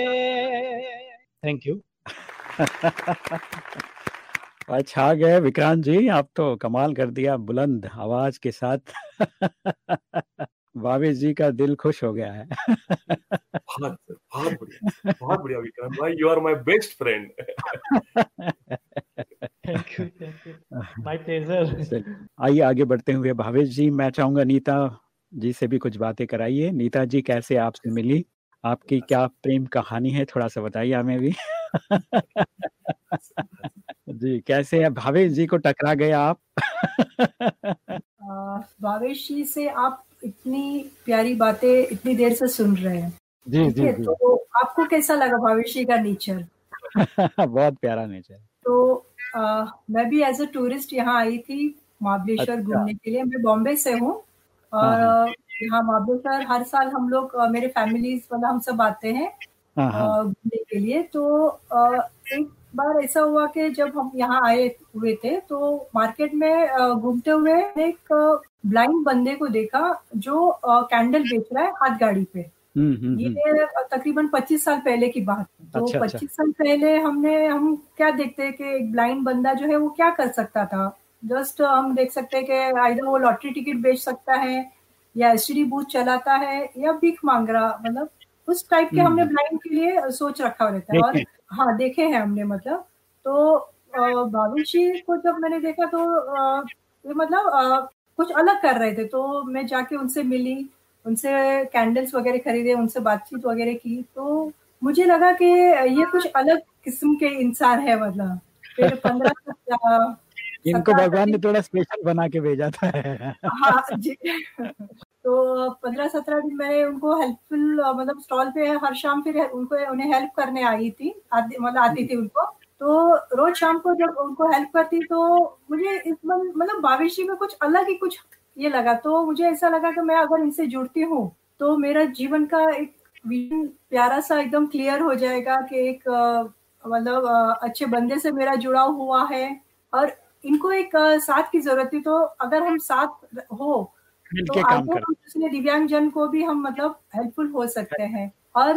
थैंक यू *laughs* अच्छा गए विक्रांत जी आप तो कमाल कर दिया बुलंद आवाज़ के साथ। भावेश जी का दिल खुश हो गया है। बहुत बहुत बढ़िया बहुत बढ़िया विक्रांत भाई you are my best friend thank you thank you my pleasure आइए आगे बढ़ते हुए भावेश जी मैं चाहूँगा नीता जी से भी कुछ बातें कराइए। नीता जी कैसे आपसे मिली? आपकी क्या प्रेम कहानी है? थोड़ा सा बताइए हमें भी। *laughs* जी कैसे है? भावेश जी को टकरा गए आप। भावेश जी से आप इतनी प्यारी बातें इतनी देर से सुन रहे हैं। जी जी, जी। तो आपको कैसा लगा भावेश जी का नेचर? *laughs* बहुत प्यारा नेचर। तो आ, मैं भी एज अ टूरिस्ट यहाँ आई थी महाबलेश्वर अच्छा। घूमने के लिए। मैं बॉम्बे से हूँ। और यहाँ महाबलेश्वर हर साल हम लोग मेरे फैमिलीज़ मतलब हम सब आते हैं घूमने के लिए। तो एक बार ऐसा हुआ कि जब हम यहाँ आए हुए थे तो मार्केट में घूमते हुए एक ब्लाइंड बंदे को देखा जो कैंडल बेच रहा है हाथ गाड़ी पे हम्म, हम्म, ये हम्म। तकरीबन 25 साल पहले की बात है तो अच्छा, 25 अच्छा। साल पहले हमने हम क्या देखते हैं कि एक ब्लाइंड बंदा जो है वो क्या कर सकता था जस्ट हम देख सकते हैं कि आइधर वो लॉटरी टिकट बेच सकता है या एस बूथ चलाता है या भीख मांग रहा मतलब उस टाइप के हमने ब्लाइंड के लिए सोच रखा रहता है। और हाँ देखे हैं हमने मतलब। तो भविष्य को जब मैंने देखा तो ये मतलब आ, कुछ अलग कर रहे थे। तो मैं जाके उनसे मिली उनसे कैंडल्स वगैरह खरीदे उनसे बातचीत वगैरह की। तो मुझे लगा कि ये कुछ अलग किस्म के इंसान है मतलब। फिर पंद्रह इनको भगवान ने थोड़ा स्पेशल बना के भेजा था। हाँ जी। तो पंद्रह सत्रह दिन मैंने उनको हेल्पफुल मतलब स्टॉल पे हर शाम फिर उनको, उन्हें हेल्प करने आई थी मतलब आती थी उनको। तो रोज शाम को जब उनको हेल्प करती तो मुझे इस मतलब भविष्य में कुछ अलग ही कुछ ये लगा। तो मुझे ऐसा लगा कि मैं अगर इनसे जुड़ती हूँ तो मेरा जीवन का एक विजन प्यारा सा एकदम क्लियर हो जाएगा कि एक मतलब अच्छे बंदे से मेरा जुड़ाव हुआ है। और इनको एक साथ की ज़रूरत थी तो अगर हम साथ हो तो आगे दूसरे दिव्यांग जन को भी हम मतलब हेल्पफुल हो सकते हैं। और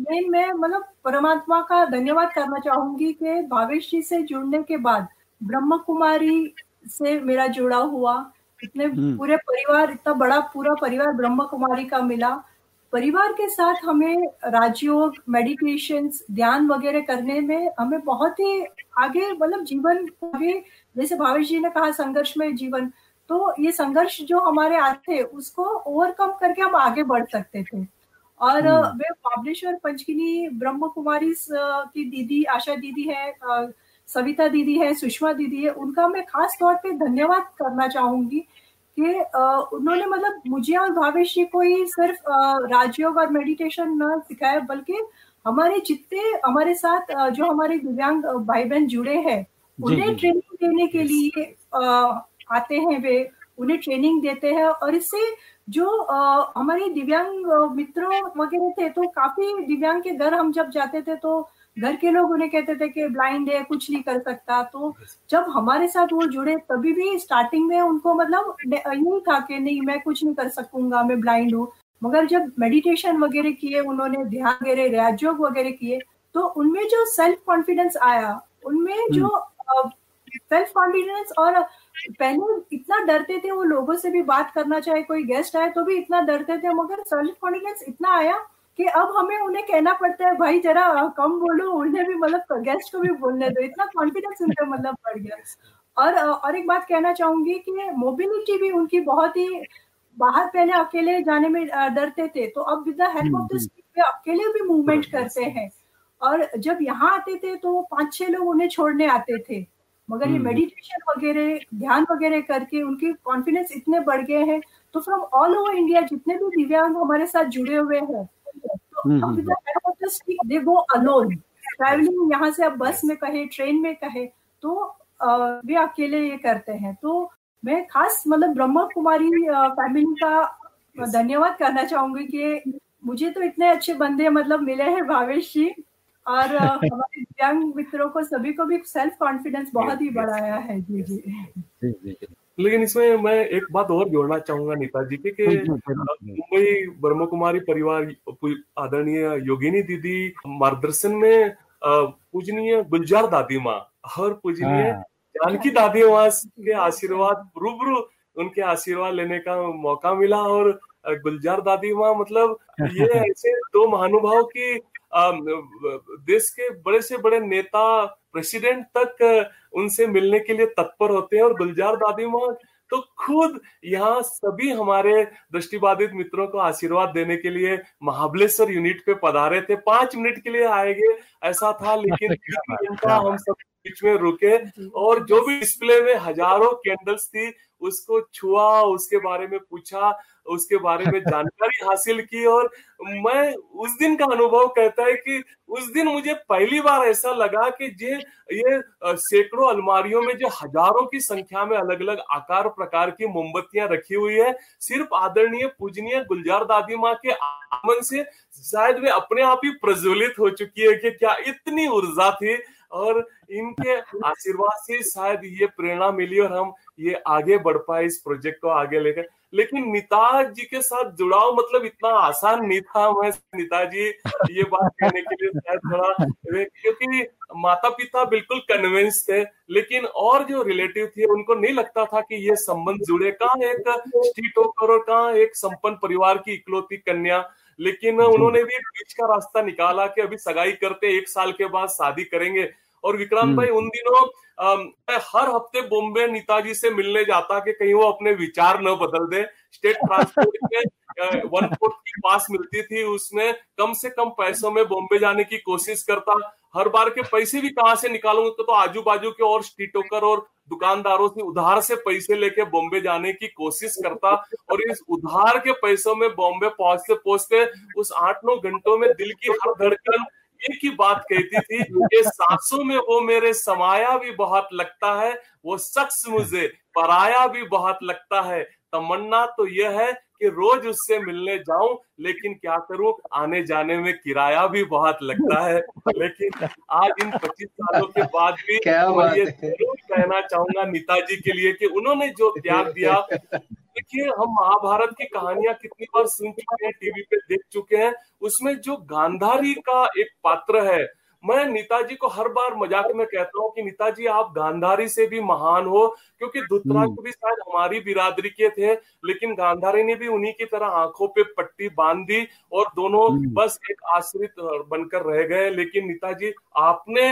मेन मैं मतलब परमात्मा का धन्यवाद करना चाहूँगी कि भावेश जी से जुड़ने के बाद ब्रह्म कुमारी से मेरा जुड़ा हुआ। इतने हम्म। पूरे परिवार इतना बड़ा पूरा परिवार ब्रह्म कुमारी का मिला। परिवार के साथ हमें राजयोग मेडिटेशन ध्यान वगैरह करने में हमें बहुत ही आगे मतलब जीवन आगे जैसे भावेश जी ने कहा संघर्ष में जीवन तो ये संघर्ष जो हमारे आते उसको ओवरकम करके हम आगे बढ़ सकते थे। और हम्म। वे महाबलेश्वर पंचकिनी ब्रह्म कुमारी की दीदी आशा दीदी है सविता दीदी है सुषमा दीदी है उनका मैं खास तौर पे धन्यवाद करना चाहूँगी कि उन्होंने मतलब मुझे और भावेश जी को ही सिर्फ़ राजयोग और मेडिटेशन न सिखाया बल्कि हमारे जितने हमारे साथ जो हमारे दिव्यांग भाई बहन जुड़े हैं उन्हें ट्रेनिंग देने के लिए आते हैं वे उन्हें ट्रेनिंग देते हैं और इससे जो हमारे दिव्यांग मित्रों वगैरह थे तो काफ़ी दिव्यांग के घर हम जब जाते थे तो घर के लोग उन्हें कहते थे कि ब्लाइंड है कुछ नहीं कर सकता तो जब हमारे साथ वो जुड़े तभी भी स्टार्टिंग में उनको मतलब यही था कि नहीं मैं कुछ नहीं कर सकूँगा मैं ब्लाइंड हूँ मगर जब मेडिटेशन वगैरह किए उन्होंने ध्यान वगैरह राजयोग वगैरह किए तो उनमें जो सेल्फ कॉन्फिडेंस आया उनमें हम्म। जो सेल्फ कॉन्फिडेंस और पहले इतना डरते थे वो लोगों से भी बात करना चाहे कोई गेस्ट आए तो भी इतना डरते थे मगर सेल्फ कॉन्फिडेंस इतना आया कि अब हमें उन्हें कहना पड़ता है भाई जरा कम बोलो उन्हें भी मतलब गेस्ट को भी बोलने दो। इतना कॉन्फिडेंस उनका मतलब बढ़ गया। और और एक बात कहना चाहूँगी कि मोबिलिटी भी उनकी बहुत ही बाहर पहले अकेले जाने में डरते थे। तो अब with the help of the speak अकेले भी मूवमेंट करते हैं। और जब यहाँ आते थे तो पाँच छह लोग उन्हें छोड़ने आते थे। मगर ये मेडिटेशन हम्म। वगैरह ध्यान वगैरह करके उनके कॉन्फिडेंस इतने बढ़ गए हैं तो फ्रॉम ऑल ओवर इंडिया जितने भी दिव्यांग हमारे साथ जुड़े हुए हैं दे गो अलोन ट्रैवलिंग यहाँ से अब बस में कहे ट्रेन में कहे तो वे अकेले ये करते हैं। तो मैं खास मतलब ब्रह्मा कुमारी फैमिली का धन्यवाद करना चाहूँगी कि मुझे तो इतने अच्छे बंदे मतलब मिले हैं भावेश जी। और हमारे यंग मित्रों को सभी को भी सेल्फ कॉन्फिडेंस बहुत ही बढ़ाया है। जी जी। लेकिन इसमें मैं एक बात और जोड़ना चाहूँगा नीता जी के मुंबई ब्रह्म कुमारी परिवार आदरणीय योगिनी दीदी मार्गदर्शन में पूजनीय गुलजार दादी माँ हर पूजनीय हाँ। जानकी दादी माँ के आशीर्वाद रूबरू उनके आशीर्वाद लेने का मौका मिला और गुलजार दादी माँ मतलब *laughs* ये ऐसे दो महानुभाव की देश के बड़े से बड़े नेता प्रेसिडेंट तक उनसे मिलने के लिए तत्पर होते हैं और गुलजार दादी माँ तो खुद यहाँ सभी हमारे दृष्टिबाधित मित्रों को आशीर्वाद देने के लिए महाबलेश्वर यूनिट पे पधारे थे। पाँच मिनट के लिए आएँगे ऐसा था लेकिन *laughs* हम सब बीच में रुके और जो भी डिस्प्ले में हज़ारों कैंडल्स थी उसको छुआ उसके बारे में पूछा उसके बारे में *laughs* जानकारी हासिल की और मैं उस दिन का अनुभव कहता है कि उस दिन मुझे पहली बार ऐसा लगा कि जे ये सैकड़ों अलमारियों में जो हज़ारों की संख्या में अलग अलग आकार प्रकार की मोमबत्तियाँ रखी हुई है सिर्फ़ आदरणीय पूजनीय गुलजार दादी माँ के आगमन से शायद वे अपने आप ही प्रज्वलित हो चुकी है कि क्या इतनी ऊर्जा थी और इनके आशीर्वाद से शायद ये प्रेरणा मिली और हम ये आगे बढ़ पाए इस प्रोजेक्ट को आगे लेकर। लेकिन नीता जी के साथ जुड़ाव मतलब इतना आसान नहीं था, मैं नीता जी ये बात कहने के लिए शायद थोड़ा क्योंकि माता पिता बिल्कुल कन्विंस थे, लेकिन और जो रिलेटिव थे, उनको नहीं लगता था कि ये संबंध जुड़े। कहा एक स्ट्रीट होकर कहा एक संपन्न परिवार की इकलौती कन्या लेकिन उन्होंने भी बीच का रास्ता निकाला कि अभी सगाई करते एक साल के बाद शादी करेंगे। और विक्रांत हम्म। भाई उन दिनों मैं हर हफ़्ते बॉम्बे नेताजी से मिलने जाता कि कहीं वो अपने विचार न बदल दे स्टेट ट्रांसपोर्ट में वन फोर्थ की पास मिलती थी उसमें कम से कम पैसों में बॉम्बे जाने की कोशिश करता हर बार के पैसे भी कहाँ से निकालूँगा तो, तो आजू बाजू के और स्ट्रीटोकर और दुकानदारों से उधार से पैसे लेके बॉम्बे जाने की कोशिश करता और इस उधार के पैसों में बॉम्बे पहुँचते पहुँचते उस आठ नौ घंटों में दिल की हर धड़कन एक ही बात कहती थी कि सांसों में वो मेरे समाया भी बहुत लगता है, वो शख्स मुझे पराया भी बहुत लगता है। तमन्ना तो यह है कि रोज उससे मिलने जाऊँ लेकिन क्या करूँ? आने जाने में किराया भी बहुत लगता है। *laughs* लेकिन आज इन 25 सालों के बाद भी मैं ये ज़रूर कहना चाहूँगा नेताजी के लिए कि उन्होंने जो त्याग दिया *laughs* देखिए हम महाभारत की कहानियाँ कितनी बार सुन चुके हैं टीवी पे देख चुके हैं। उसमें जो गांधारी का एक पात्र है मैं नेताजी को हर बार मज़ाक में कहता हूँ कि नेताजी आप गांधारी से भी महान हो क्योंकि धुतराष्ट्र हम्म। भी शायद हमारी बिरादरी के थे लेकिन गांधारी ने भी उन्हीं की तरह आँखों पे पट्टी बाँध दी और दोनों हम्म। बस एक आश्रित बनकर रह गए लेकिन नेताजी आपने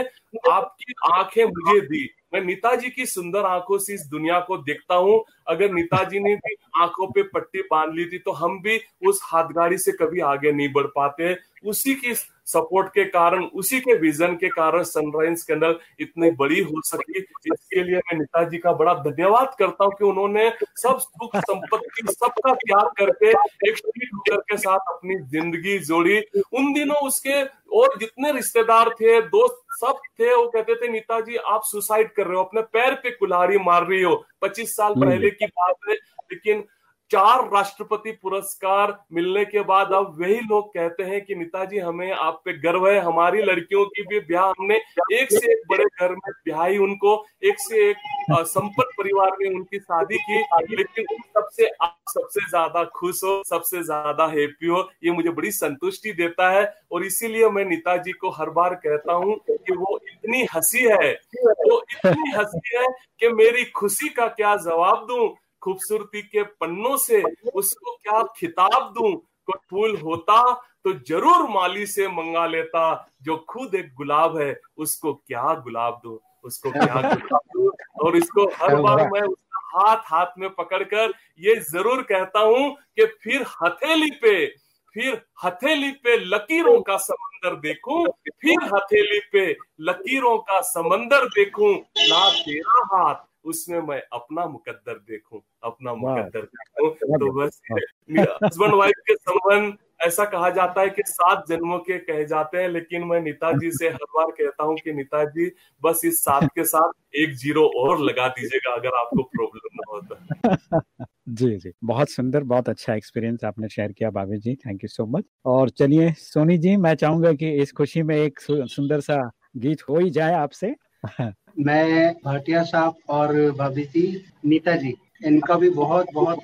आपकी आँखें मुझे दी मैं नेताजी की सुंदर आँखों से इस दुनिया को देखता हूँ अगर नेताजी ने भी आँखों पे पट्टी बाँध ली थी तो हम भी उस हाथगाड़ी से कभी आगे नहीं बढ़ पाते उसी की सपोर्ट के कारण उसी के विजन के कारण सनराइज कैंडल इतनी बड़ी हो सकी। इसके लिए मैं नेताजी का बड़ा धन्यवाद करता हूँ कि उन्होंने सब सुख संपत्ति सबका त्याग करके एक स्ट्रीट होकर के साथ अपनी ज़िंदगी जोड़ी। उन दिनों उसके और जितने रिश्तेदार थे दोस्त सब थे वो कहते थे नेताजी आप सुसाइड कर रहे हो अपने पैर पे कुल्हाड़ी मार रही हो। पच्चीस साल हम्म। पहले की बात है लेकिन चार राष्ट्रपति पुरस्कार मिलने के बाद अब वही लोग कहते हैं कि नेताजी, हमें आप पे गर्व है, हमारी लड़कियों की भी ब्याह, हमने एक से एक बड़े घर में ब्याही उनको, एक से एक संपन्न परिवार में उनकी शादी की, लेकिन सबसे, आप सबसे ज़्यादा खुश हो, सबसे ज़्यादा हैप्पी हो, ये मुझे बड़ी संतुष्टि देता है। और इसीलिए मैं नेताजी को हर बार कहता हूँ कि वो इतनी हँसी है, वो इतनी हँसी है कि मेरी खुशी का क्या जवाब दूँ? खूबसूरती के पन्नों से उसको क्या खिताब दूँ? कोई फूल होता तो ज़रूर माली से मंगा लेता। जो खुद एक गुलाब है उसको क्या गुलाब दू? उसको क्या *laughs* गुलाब दू? और इसको हर बार मैं उसका हाथ हाथ में पकड़कर ये ज़रूर कहता हूँ कि फिर हथेली पे फिर हथेली पे लकीरों का समंदर देखूँ फिर हथेली पे लकीरों का समंदर देखूँ। ना तेरा हाथ उसमें मैं अपना मुकद्दर देखूँ अपना मुकद्दर देखूँ तो बस हस्बैंड वाइफ के संबंध ऐसा कहा जाता है कि सात जन्मों के कहे जाते हैं लेकिन मैं नेताजी से हर बार कहता हूँ कि नेताजी बस इस सात के साथ एक ज़ीरो और लगा दीजिएगा अगर आपको प्रॉब्लम ना हो तो *laughs* जी जी। बहुत सुंदर बहुत अच्छा एक्सपीरियंस आपने शेयर किया Bobby ji thank you so much और चलिए सोनी जी मैं चाहूँगा कि इस खुशी में एक सुंदर सा गीत हो ही जाए आपसे। *laughs* मैं भाटिया साहब और भाभी जी, नीता जी, इनका भी बहुत बहुत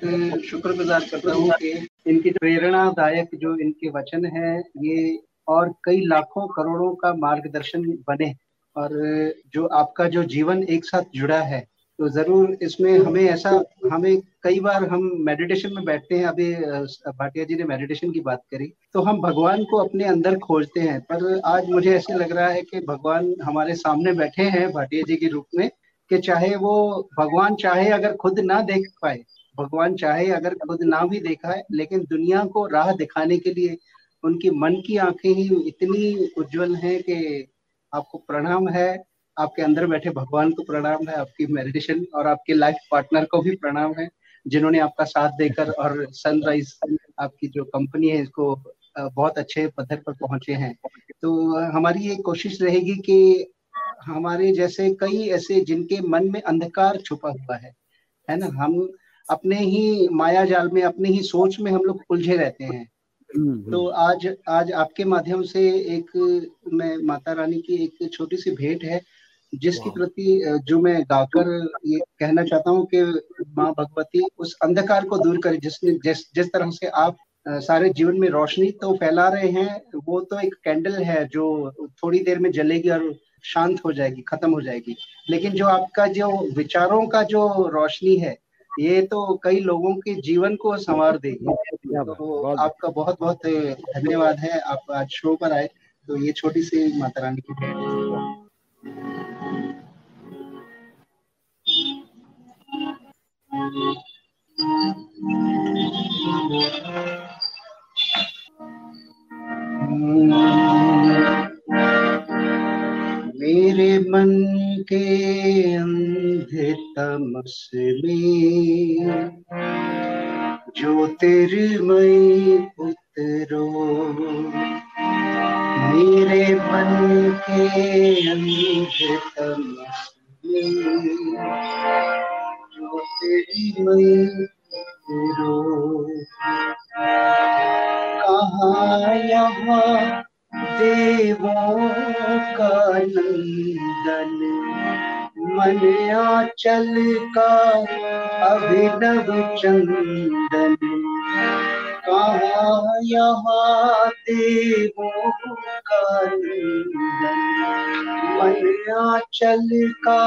शुक्रगुजार करता हूँ कि इनकी प्रेरणादायक जो इनके वचन है, ये और कई लाखों करोड़ों का मार्गदर्शन बने और जो आपका जो जीवन एक साथ जुड़ा है तो ज़रूर इसमें हमें ऐसा, हमें कई बार हम मेडिटेशन में बैठते हैं। अभी भाटिया जी ने मेडिटेशन की बात करी। तो हम भगवान को अपने अंदर खोजते हैं। पर आज मुझे ऐसे लग रहा है कि भगवान हमारे सामने बैठे हैं भाटिया जी के रूप में कि चाहे वो भगवान चाहे अगर खुद ना देख पाए, भगवान चाहे अगर खुद ना भी देखा है, लेकिन दुनिया को राह दिखाने के लिए उनकी मन की आँखें ही इतनी उज्जवल हैं कि आपको प्रणाम है। आपके अंदर बैठे भगवान को प्रणाम है आपकी मेडिटेशन और आपके लाइफ पार्टनर को भी प्रणाम है जिन्होंने आपका साथ देकर और सनराइज आपकी जो कंपनी है इसको बहुत अच्छे पद्धर पर पहुँचे हैं। तो हमारी ये कोशिश रहेगी कि हमारे जैसे कई ऐसे जिनके मन में अंधकार छुपा हुआ है है ना? हम अपने ही माया जाल में अपने ही सोच में हम लोग उलझे रहते हैं। हम्म। तो आज आज आपके माध्यम से एक मैं माता रानी की एक छोटी सी भेंट है जिसके प्रति जो मैं गाकर ये कहना चाहता हूँ कि माँ भगवती उस अंधकार को दूर करे जिसने जिस जिस तरह से आप सारे जीवन में रोशनी तो फैला रहे हैं वो तो एक कैंडल है जो थोड़ी देर में जलेगी और शांत हो जाएगी खत्म हो जाएगी। लेकिन जो आपका जो विचारों का जो रोशनी है ये तो कई लोगों के जीवन को संवार देगी। तो आपका बहुत बहुत धन्यवाद है आप आज शो पर आए तो ये छोटी सी माता रानी की मेरे मन के अंधे तमस में जो तेरे मई उतरो मेरे मन के अंधे तमस में कहा देवों का नंदन। मन आचल का अभिनव चंदन। कहा यहाँ देवों का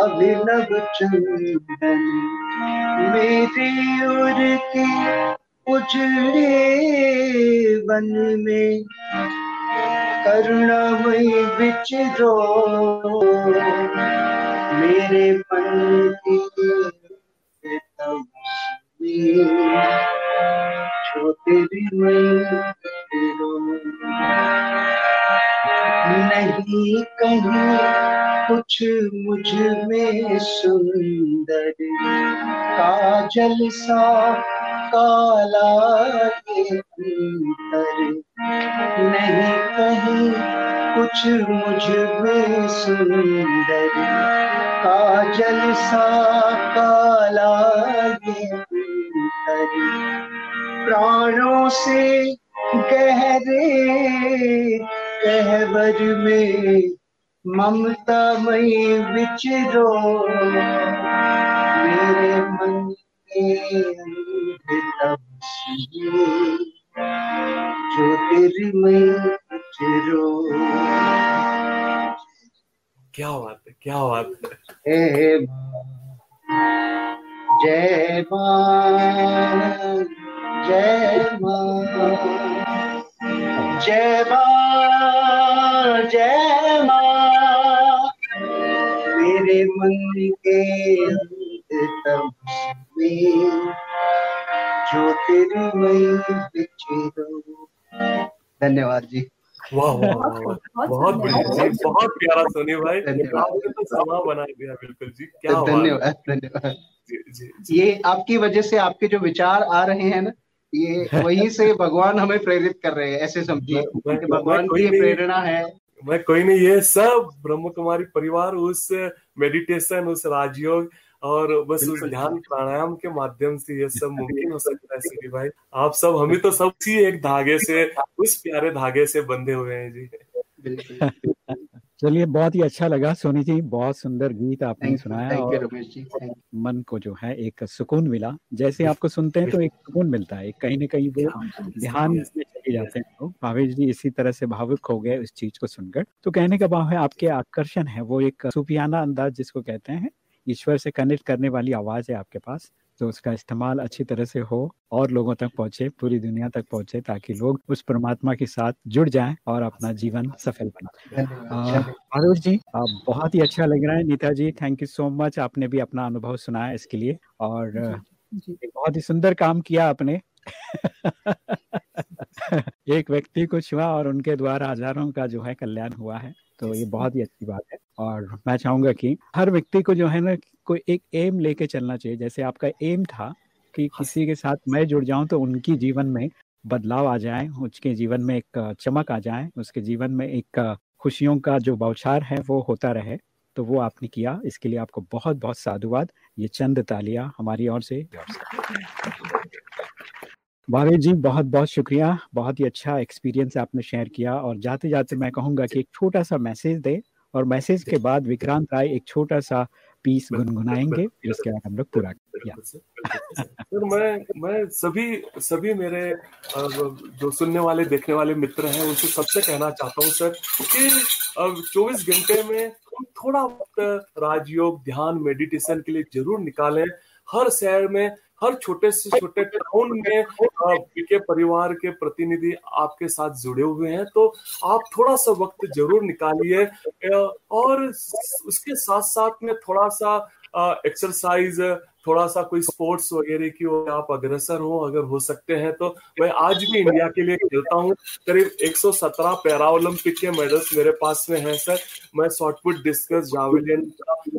अभिनव चंदन। मेरे उर के उजड़े वन में करुणामय विचरो मेरे पंथी तब जो तेरी नहीं कहीं कुछ मुझमें सुंदर काजल सा काला ये भीतर नहीं कहीं कुछ मुझमें सुंदर काजल सा काला ये भीतर प्राणों से गहरे कहवर में ममता मई विचरो मेरे मन के ज्योतिर्मय विचरो क्या बात है क्या बात हे। जय माँ जय माँ जय माँ जय माँ मेरे मन के अंततम में धन्यवाद जी वाह वाह बहुत बढ़िया जी बहुत प्यारा सोनी भाई। आपने तो समा बना दिया बिल्कुल जी क्या धन्यवाद धन्यवाद. ये आपकी वजह से आपके जो विचार आ रहे हैं ना ये वहीं से भगवान हमें प्रेरित कर रहे हैं ऐसे समझिए। भगवान की प्रेरणा है। मैं कोई नहीं ये सब ब्रह्म कुमारी परिवार उस मेडिटेशन उस राजयोग और बस उस ध्यान प्राणायाम के माध्यम से ये सब *laughs* मुमकिन हो सकता है श्री भाई। आप सब हमें तो सब सी एक धागे से उस प्यारे धागे से बंधे हुए हैं जी। *laughs* चलिए बहुत ही अच्छा लगा सोनी जी बहुत सुंदर गीत आपने सुनाया और मन को जो है एक सुकून मिला। जैसे आपको सुनते हैं तो एक सुकून मिलता है कहीं ना कहीं वो ध्यान में चले जाते हैं लोग। भावेश जी इसी तरह से भावुक हो गए उस चीज़ को सुनकर। तो कहने का भाव है आपके आकर्षण है वो एक सूफियाना अंदाज जिसको कहते हैं ईश्वर से कनेक्ट करने वाली आवाज़ है आपके पास तो उसका इस्तेमाल अच्छी तरह से हो और लोगों तक पहुँचे पूरी दुनिया तक पहुँचे ताकि लोग उस परमात्मा के साथ जुड़ जाएँ और अपना जीवन सफल आरुष जी? आप बहुत ही अच्छा लग रहा है Neeta ji thank you so much आपने भी अपना अनुभव सुनाया इसके लिए और बहुत ही सुंदर काम किया आपने। *laughs* एक व्यक्ति को छुआ और उनके द्वारा हज़ारों का जो है कल्याण हुआ है। तो ये बहुत ही अच्छी बात है। और मैं चाहूँगा कि हर व्यक्ति को जो है ना कोई एक एम लेके चलना चाहिए। जैसे आपका एम था कि किसी के साथ मैं जुड़ जाऊँ तो उनकी जीवन में बदलाव आ जाए उसके जीवन में एक चमक आ जाए उसके जीवन में एक खुशियों का जो बौछार है वो होता रहे। तो वो आपने किया। इसके लिए आपको बहुत बहुत साधुवाद। ये चंद तालियाँ हमारी ओर से। भावेश जी बहुत बहुत शुक्रिया। बहुत ही अच्छा एक्सपीरियंस आपने शेयर किया और जाते जाते मैं कहूँगा कि एक छोटा सा मैसेज दे और मैसेज के बाद विक्रांत राय एक छोटा सा पीस गुनगुनाएँगे फिर उसके बाद हम लोग पूरा सर मैं मैं सभी सभी मेरे जो सुनने वाले देखने वाले मित्र हैं उनसे सबसे कहना चाहता हूँ सर कि चौबीस घंटे में थोड़ा वक्त राजयोग ध्यान मेडिटेशन के लिए ज़रूर निकालें। हर शहर में हर छोटे से छोटे टाउन में के परिवार के प्रतिनिधि आपके साथ जुड़े हुए हैं तो आप थोड़ा सा वक्त ज़रूर निकालिए और उसके साथ साथ में थोड़ा सा एक्सरसाइज थोड़ा सा कोई स्पोर्ट्स वगैरह की ओर आप अग्रसर हो, अगर हो सकते हैं तो मैं आज भी इंडिया के लिए खेलता हूँ। करीब 117 पैरा ओलंपिक के मेडल्स मेरे पास में हैं, सर। मैं शॉर्टपुट डिस्कस जावेलियन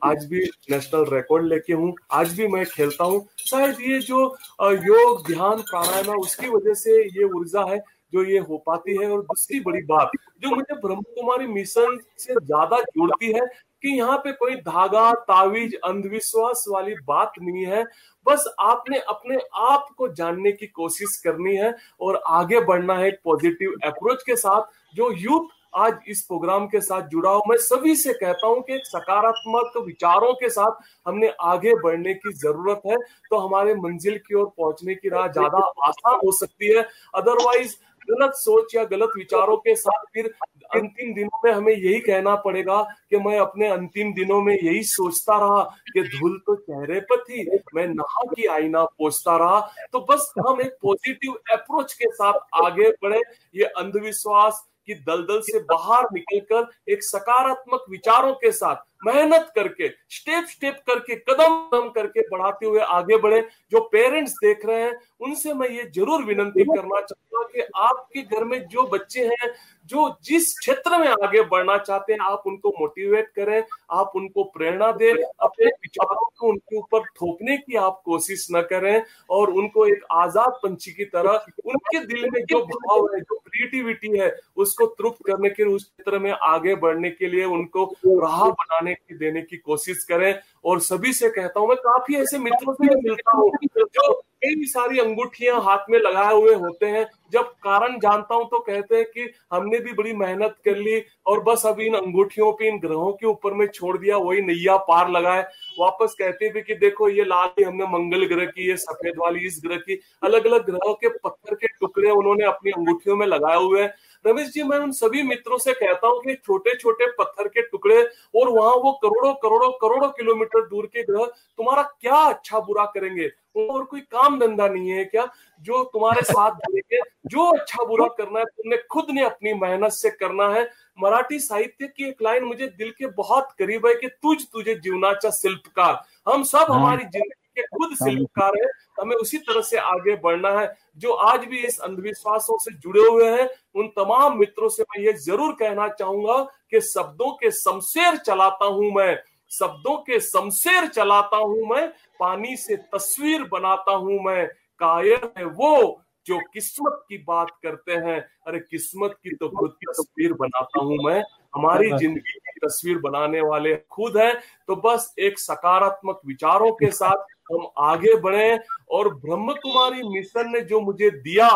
आज भी नेशनल रिकॉर्ड लेके हूँ। आज भी मैं खेलता हूँ। शायद ये जो योग, ध्यान, प्राणायाम उसकी वजह से ये ऊर्जा है जो ये हो पाती है। और दूसरी बड़ी बात, जो मुझे ब्रह्म कुमारी मिशन से ज़्यादा जोड़ती है कि यहाँ पे कोई धागा, तावीज, अंधविश्वास वाली बात नहीं है। बस आपने अपने आप को जानने की कोशिश करनी है और आगे बढ़ना है एक पॉजिटिव अप्रोच के साथ। जो यूथ आज इस प्रोग्राम के साथ जुड़ा हूँ, मैं सभी से कहता हूँ कि सकारात्मक विचारों के साथ हमने आगे बढ़ने की ज़रूरत है। तो हमारे मंजिल की ओर पहुँचने की राह ज़्यादा आसान हो सकती है। अदरवाइज़ गलत सोच या गलत विचारों के साथ फिर अंतिम दिनों में हमें यही कहना पड़ेगा कि मैं अपने अंतिम दिनों में यही सोचता रहा कि धूल तो चेहरे पर थी, मैं नहा की आईना पोचता रहा। तो बस हम एक पॉजिटिव अप्रोच के साथ आगे बढ़े। ये अंधविश्वास की दलदल से बाहर निकलकर एक सकारात्मक विचारों के साथ मेहनत करके, स्टेप स्टेप करके, कदम कदम करके बढ़ाते हुए आगे बढ़े, जो पेरेंट्स देख रहे हैं, उनसे मैं ये ज़रूर विनंती करना चाहूँगा कि आपके घर में जो बच्चे हैं, जो जिस क्षेत्र में आगे बढ़ना चाहते हैं, आप उनको मोटिवेट करें, आप उनको प्रेरणा दें, अपने विचारों को उनके ऊपर थोपने की आप कोशिश न करें, और उनको एक आज़ाद पंछी की तरह, उनके दिल में जो भाव है, जो क्रिएटिविटी है, उसको तृप्त करने के उस क्षेत्र में आगे बढ़ने के लिए उनको राह बनाने की, देने की कोशिश करें। और सभी से कहता हूँ, मैं काफ़ी ऐसे मित्रों से मिलता हूँ, जो कई सारी अंगूठियाँ हाथ में लगाए हुए होते हैं। जब कारण जानता हूँ तो कहते हैं कि हमने भी बड़ी मेहनत कर ली और बस अभी इन अंगूठियों पे इन ग्रहों के ऊपर में छोड़ दिया, वही नैया पार लगाए। वापस कहते भी कि देखो, ये लाल हमने मंगल ग्रह की, ये सफ़ेद वाली इस ग्रह की। अलग अलग ग्रहों के पत्थर के टुकड़े उन्होंने अपनी अंगूठियों में लगाए हुए हैं। रमेश जी मैं उन सभी मित्रों से कहता हूँ कि छोटे छोटे पत्थर के टुकड़े और वहाँ वो करोड़ों करोड़ों करोड़ों किलोमीटर दूर के ग्रह तुम्हारा क्या अच्छा बुरा करेंगे? और कोई काम धंधा नहीं है क्या? जो तुम्हारे साथ देंगे जो अच्छा बुरा करना है तुमने खुद ने अपनी मेहनत से करना है। मराठी साहित्य की एक लाइन मुझे दिल के बहुत करीब है कि तुझ तुझे जीवनाचा शिल्पकार। हम सब हाँ। हमारी ज़िंदगी के खुद शिल्पकार है हमें उसी तरह से आगे बढ़ना है। जो आज भी इस अंधविश्वासों से जुड़े हुए हैं उन तमाम मित्रों से मैं ये ज़रूर कहना चाहूँगा कि शब्दों के शमशेर चलाता हूँ मैं। शब्दों के शमशेर चलाता हूँ मैं पानी से तस्वीर बनाता हूँ मैं। कायर है वो जो किस्मत की बात करते हैं। अरे किस्मत की तो खुद की तस्वीर बनाता हूँ मैं। हमारी ज़िंदगी की तस्वीर बनाने वाले खुद हैं। तो बस एक सकारात्मक विचारों के साथ हम आगे बढ़े और ब्रह्म कुमारी मिशन ने जो मुझे दिया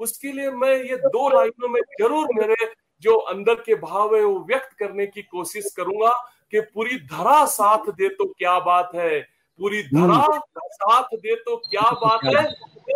उसके लिए मैं ये दो लाइनों में ज़रूर मेरे जो अंदर के भाव है वो व्यक्त करने की कोशिश करूँगा कि पूरी धरा साथ दे तो क्या बात है? पूरी धरा हम्म। साथ दे तो क्या बात है?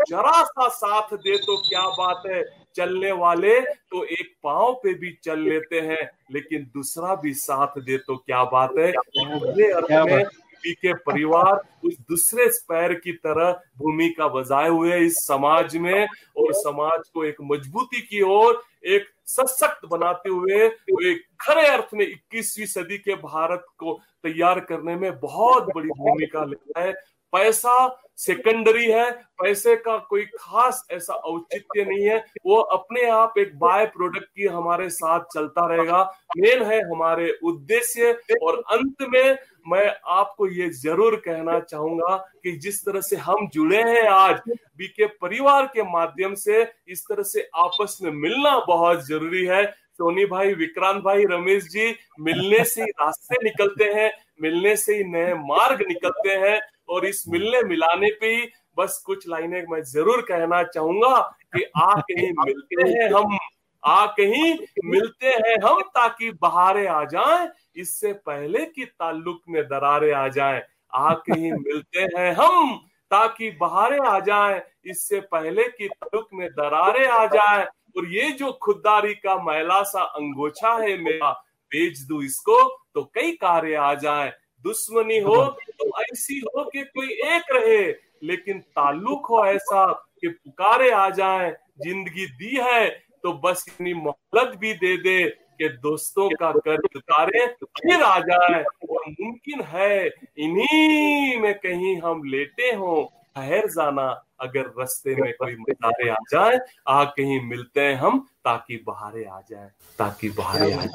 जरा सा साथ दे तो क्या बात है? चलने वाले तो एक पाँव पे भी चल लेते हैं लेकिन दूसरा भी साथ दे तो क्या बात है? अर्थ में के परिवार उस दूसरे पैर की तरह भूमिका बजाए हुए इस समाज में और समाज को एक मजबूती की ओर, एक सशक्त बनाते हुए तो एक खरे अर्थ में 21वीं सदी के भारत को तैयार करने में बहुत बड़ी भूमिका लेता है। पैसा सेकेंडरी है, पैसे का कोई खास ऐसा औचित्य नहीं है। वो अपने आप एक बाय प्रोडक्ट की हमारे साथ चलता रहेगा। मेन है हमारे उद्देश्य और अंत में मैं आपको ये ज़रूर कहना चाहूँगा कि जिस तरह से हम जुड़े हैं आज, बीके परिवार के माध्यम से इस तरह से आपस में मिलना बहुत ज़रूरी है। सोनी भाई, विक्रांत भाई, रमेश जी, मिलने से ही रास्ते निकलते हैं, मिलने से ही नए मार्ग निकलते हैं। और इस मिलने मिलाने पे ही बस कुछ लाइनें मैं ज़रूर कहना चाहूँगा कि आ कहीं *laughs* मिलते हैं हम आ कहीं मिलते हैं हम ताकि बहारे आ जाएँ। इससे पहले कि ताल्लुक में दरारे आ जाएँ आ कहीं *laughs* मिलते हैं हम ताकि बहारे आ जाएँ। इससे पहले कि ताल्लुक में दरारे आ जाए। और ये जो खुददारी का मैला सा अंगोछा है मेरा बेच दू इसको तो कई कार्य आ जाए। दुश्मनी हो तो ऐसी हो कि कोई एक रहे लेकिन ताल्लुक हो ऐसा कि पुकारे आ जाए ज़िंदगी दी है तो बस इतनी मोहलत भी दे दे कि दोस्तों का कर उतारे फिर आ जाए और मुमकिन है इन्हीं में कहीं हम लेटे हो। ठहर जाना अगर रस्ते में कोई मजारे आ जाए आ कहीं मिलते हैं हम ताकि बहारे आ जाए ताकि बहारे आ जाए।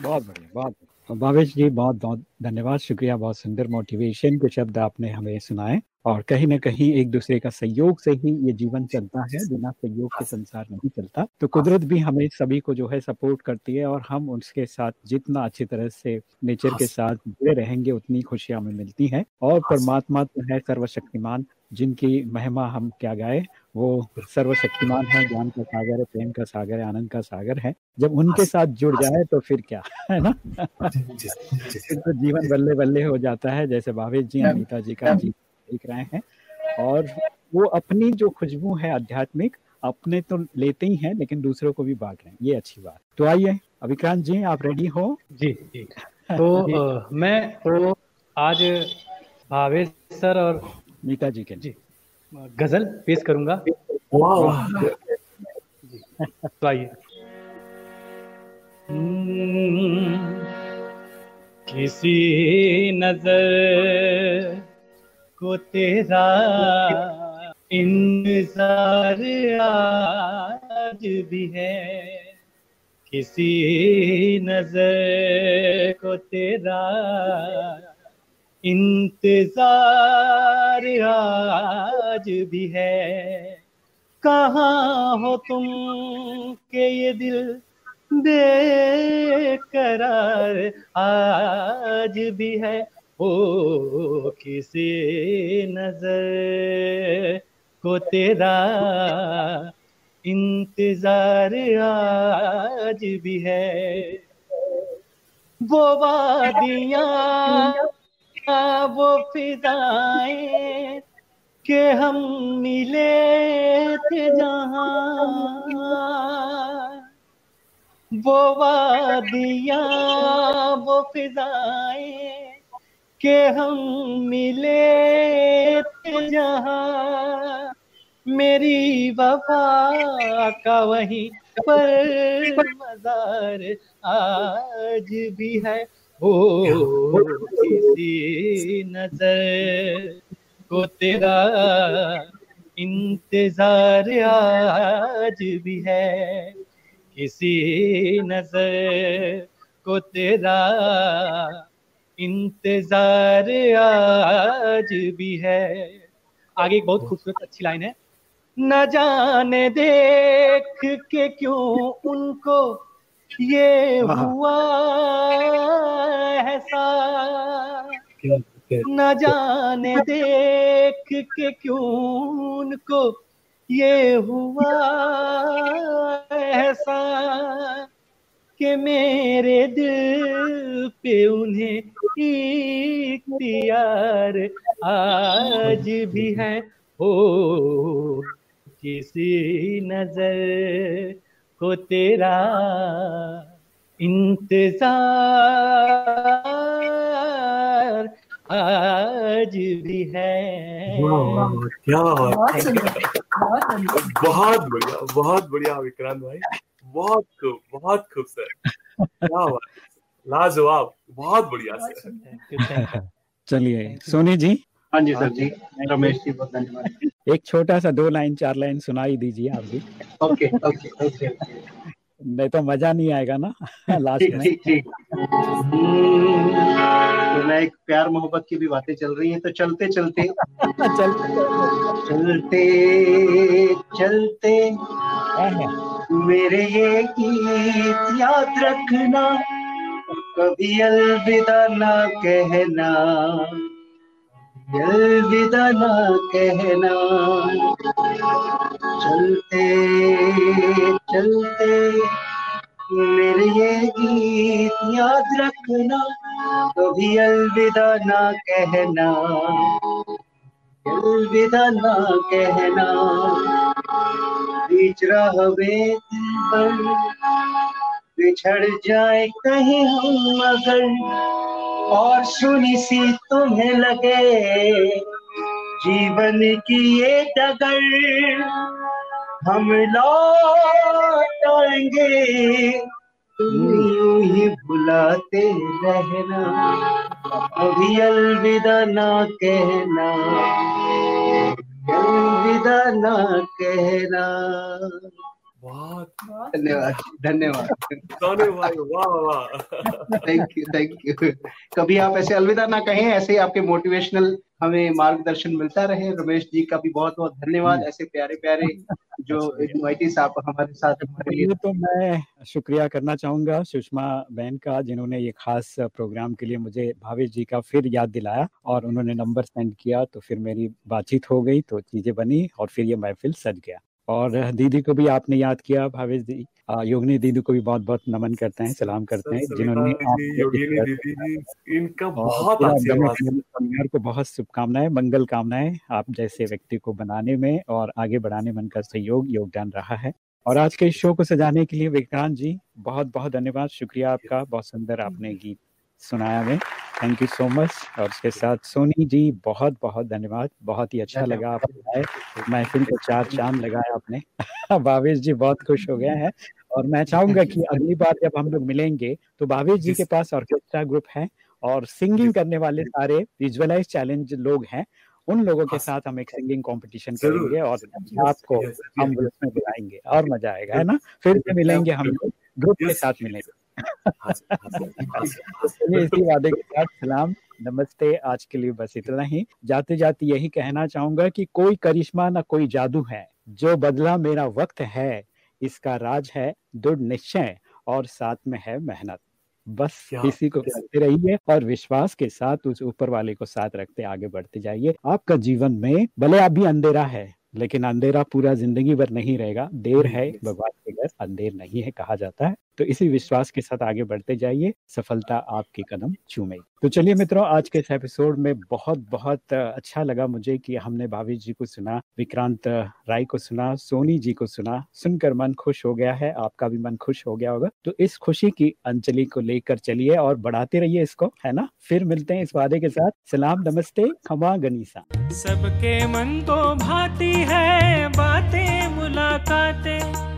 बहुत बढ़िया बहुत भावेश जी, बहुत बहुत धन्यवाद। शुक्रिया, बहुत सुंदर मोटिवेशन के शब्द आपने हमें सुनाए और कहीं ना कहीं एक दूसरे का सहयोग से ही ये जीवन चलता है, बिना सहयोग के संसार नहीं चलता। तो कुदरत भी हमें सभी को जो है सपोर्ट करती है और हम उसके साथ जितना अच्छी तरह से नेचर के साथ जुड़े रहेंगे, उतनी खुशियाँ हमें मिलती हैं। और परमात्मा तो है सर्वशक्तिमान, जिनकी महिमा हम क्या गाए वो सर्वशक्तिमान है ज्ञान का सागर है प्रेम का सागर है आनंद का सागर है। जब उनके साथ जुड़ जाए तो फिर क्या है ना? तो जीवन बल्ले बल्ले हो जाता है जैसे भावेश जी अनिता जी का जी देख रहे हैं। और वो अपनी जो खुशबू है आध्यात्मिक अपने तो लेते ही हैं लेकिन दूसरों को भी बांट रहे हैं। ये अच्छी बात। तो आइए अभिक्रांत जी आप रेडी हो? जी जी। तो *laughs* आ, मैं तो आज भावेश सर और मीता जी के जी। गज़ल पेश करूँगा। तो आइए। किसी नज़र को तेरा इंतज़ार आज भी है। किसी नज़र को तेरा इंतज़ार आज भी है। कहाँ हो तुम के ये दिल? बेकरार आज भी है। ओ, किसी नज़र को तेरा इंतज़ार आज भी है। वो वादियाँ वो फिजाएँ के हम मिले थे जहाँ। वो वादियाँ, वो फिजाएँ के हम मिले थे जहाँ। मेरी वफा का वहीं पर मजार आज भी है। ओ किसी नज़र को तेरा इंतज़ार आज भी है। किसी नज़र को तेरा इंतज़ार आज भी है। आगे एक बहुत खूबसूरत अच्छी लाइन है। न जाने देख के क्यों उनको ये हुआ ऐसा। न जाने देख के क्यों उनको ये हुआ ऐसा कि मेरे दिल पे उन्हें इख्तियार आज भी है। हो किसी नज़र को तेरा इंतज़ार आज भी है। क्या बहुत बढ़िया बहुत बढ़िया विक्रांत भाई। बहुत खूब बहुत खूब सर। क्या बात लाजवाब बहुत बढ़िया सर। *laughs* चलिए सोनी जी? हाँ जी सर जी। रमेश जी बहुत धन्यवाद। एक छोटा सा दो लाइन चार लाइन सुनाई दीजिए आप भी। ओके ओके ओके नहीं तो मज़ा नहीं आएगा ना *laughs* लास्ट में। ठीक ठीक तो मैं एक प्यार मोहब्बत की भी बातें चल रही हैं तो चलते चलते। चल चलते चलते। मेरे ये गीत याद रखना कभी अलविदा ना कहना। अलविदा ना। कहना चलते चलते, मेरे ये गीत याद रखना, कभी अलविदा ना कहना। अलविदा ना कहना। बीच राह में दिल पर बिछड़ जाए कहीं हम अगर और सुनी सी तुम्हें लगे जीवन की ये डगर। हम लौट आएँगे तुम यूँ ही बुलाते रहना। अभी अलविदा ना कहना, अलविदा ना कहना। बहुत धन्यवाद धन्यवाद। वाह वाह थैंक यू थैंक यू कभी आप ऐसे अलविदा ना कहें ऐसे ही आपके मोटिवेशनल हमें मार्गदर्शन मिलता रहे। रमेश जी का भी बहुत बहुत धन्यवाद। ऐसे प्यारे प्यारे जो इनवाइटीज आप हमारे साथ हमारे लिए तो मैं शुक्रिया करना चाहूँगा सुषमा बहन का जिन्होंने ये खास प्रोग्राम के लिए मुझे भावेश जी का फिर याद दिलाया और उन्होंने नंबर सेंड किया तो फिर मेरी बातचीत हो गई तो चीज़ें बनी और फिर ये महफिल सज गया। और दीदी को भी आपने याद किया भावेश आ, योगिनी दीदी को भी बहुत बहुत नमन करते हैं सलाम करते हैं जिन्होंने इनका बहुत परिवार को बहुत शुभकामनाएँ मंगल कामनाएँ आप जैसे व्यक्ति को बनाने में और आगे बढ़ाने में उनका सहयोग योगदान रहा है। और आज के इस शो को सजाने के लिए विक्रांत जी बहुत बहुत धन्यवाद शुक्रिया आपका बहुत सुंदर आपने गीत सुनाया हमें। थैंक यू सो मच और उसके साथ सोनी जी बहुत बहुत धन्यवाद। बहुत ही अच्छा लगा आप आए। महफिल को चार चाँद लगाया आपने। *laughs* भावेश जी बहुत खुश हो गए हैं। और मैं चाहूँगा कि *laughs* अगली बार जब हम लोग मिलेंगे तो भावेश जी के पास ऑर्केस्ट्रा ग्रुप है और सिंगिंग करने वाले सारे विजुअलाइज चैलेंज लोग हैं। उन लोगों के। साथ हम एक सिंगिंग कंपटीशन करेंगे और आपको हम उसमें बुलाएँगे। और मज़ा आएगा है ना? फिर से मिलेंगे हम लोग। ग्रुप के साथ मिलेंगे। इसी वादे के साथ सलाम नमस्ते आज के लिए बस इतना ही। जाते जाते यही कहना चाहूँगा कि कोई करिश्मा ना कोई जादू है। जो बदला मेरा वक्त है इसका राज है दृढ़ निश्चय और साथ में है मेहनत। बस इसी को करते रहिए और विश्वास के साथ उस ऊपर वाले को साथ रखते आगे बढ़ते जाइए। आपका जीवन में भले अभी अंधेरा है लेकिन अंधेरा पूरा ज़िंदगी भर नहीं रहेगा। देर है भगवान के घर अंधेर नहीं है कहा जाता है। तो इसी विश्वास के साथ आगे बढ़ते जाइए। सफलता आपके कदम चूमेगी। तो चलिए मित्रों आज के इस एपिसोड में बहुत बहुत अच्छा लगा मुझे कि हमने भावेश जी को सुना विक्रांत राय को सुना सोनी जी को सुना। सुनकर मन खुश हो गया है आपका भी मन खुश हो गया होगा। तो इस खुशी की अंजलि को लेकर चलिए और बढ़ाते रहिए इसको है ना? फिर मिलते हैं इस वादे के साथ। सलाम नमस्ते खमा गनीसा। सबके मन तो भाती है बातें मुलाकातें।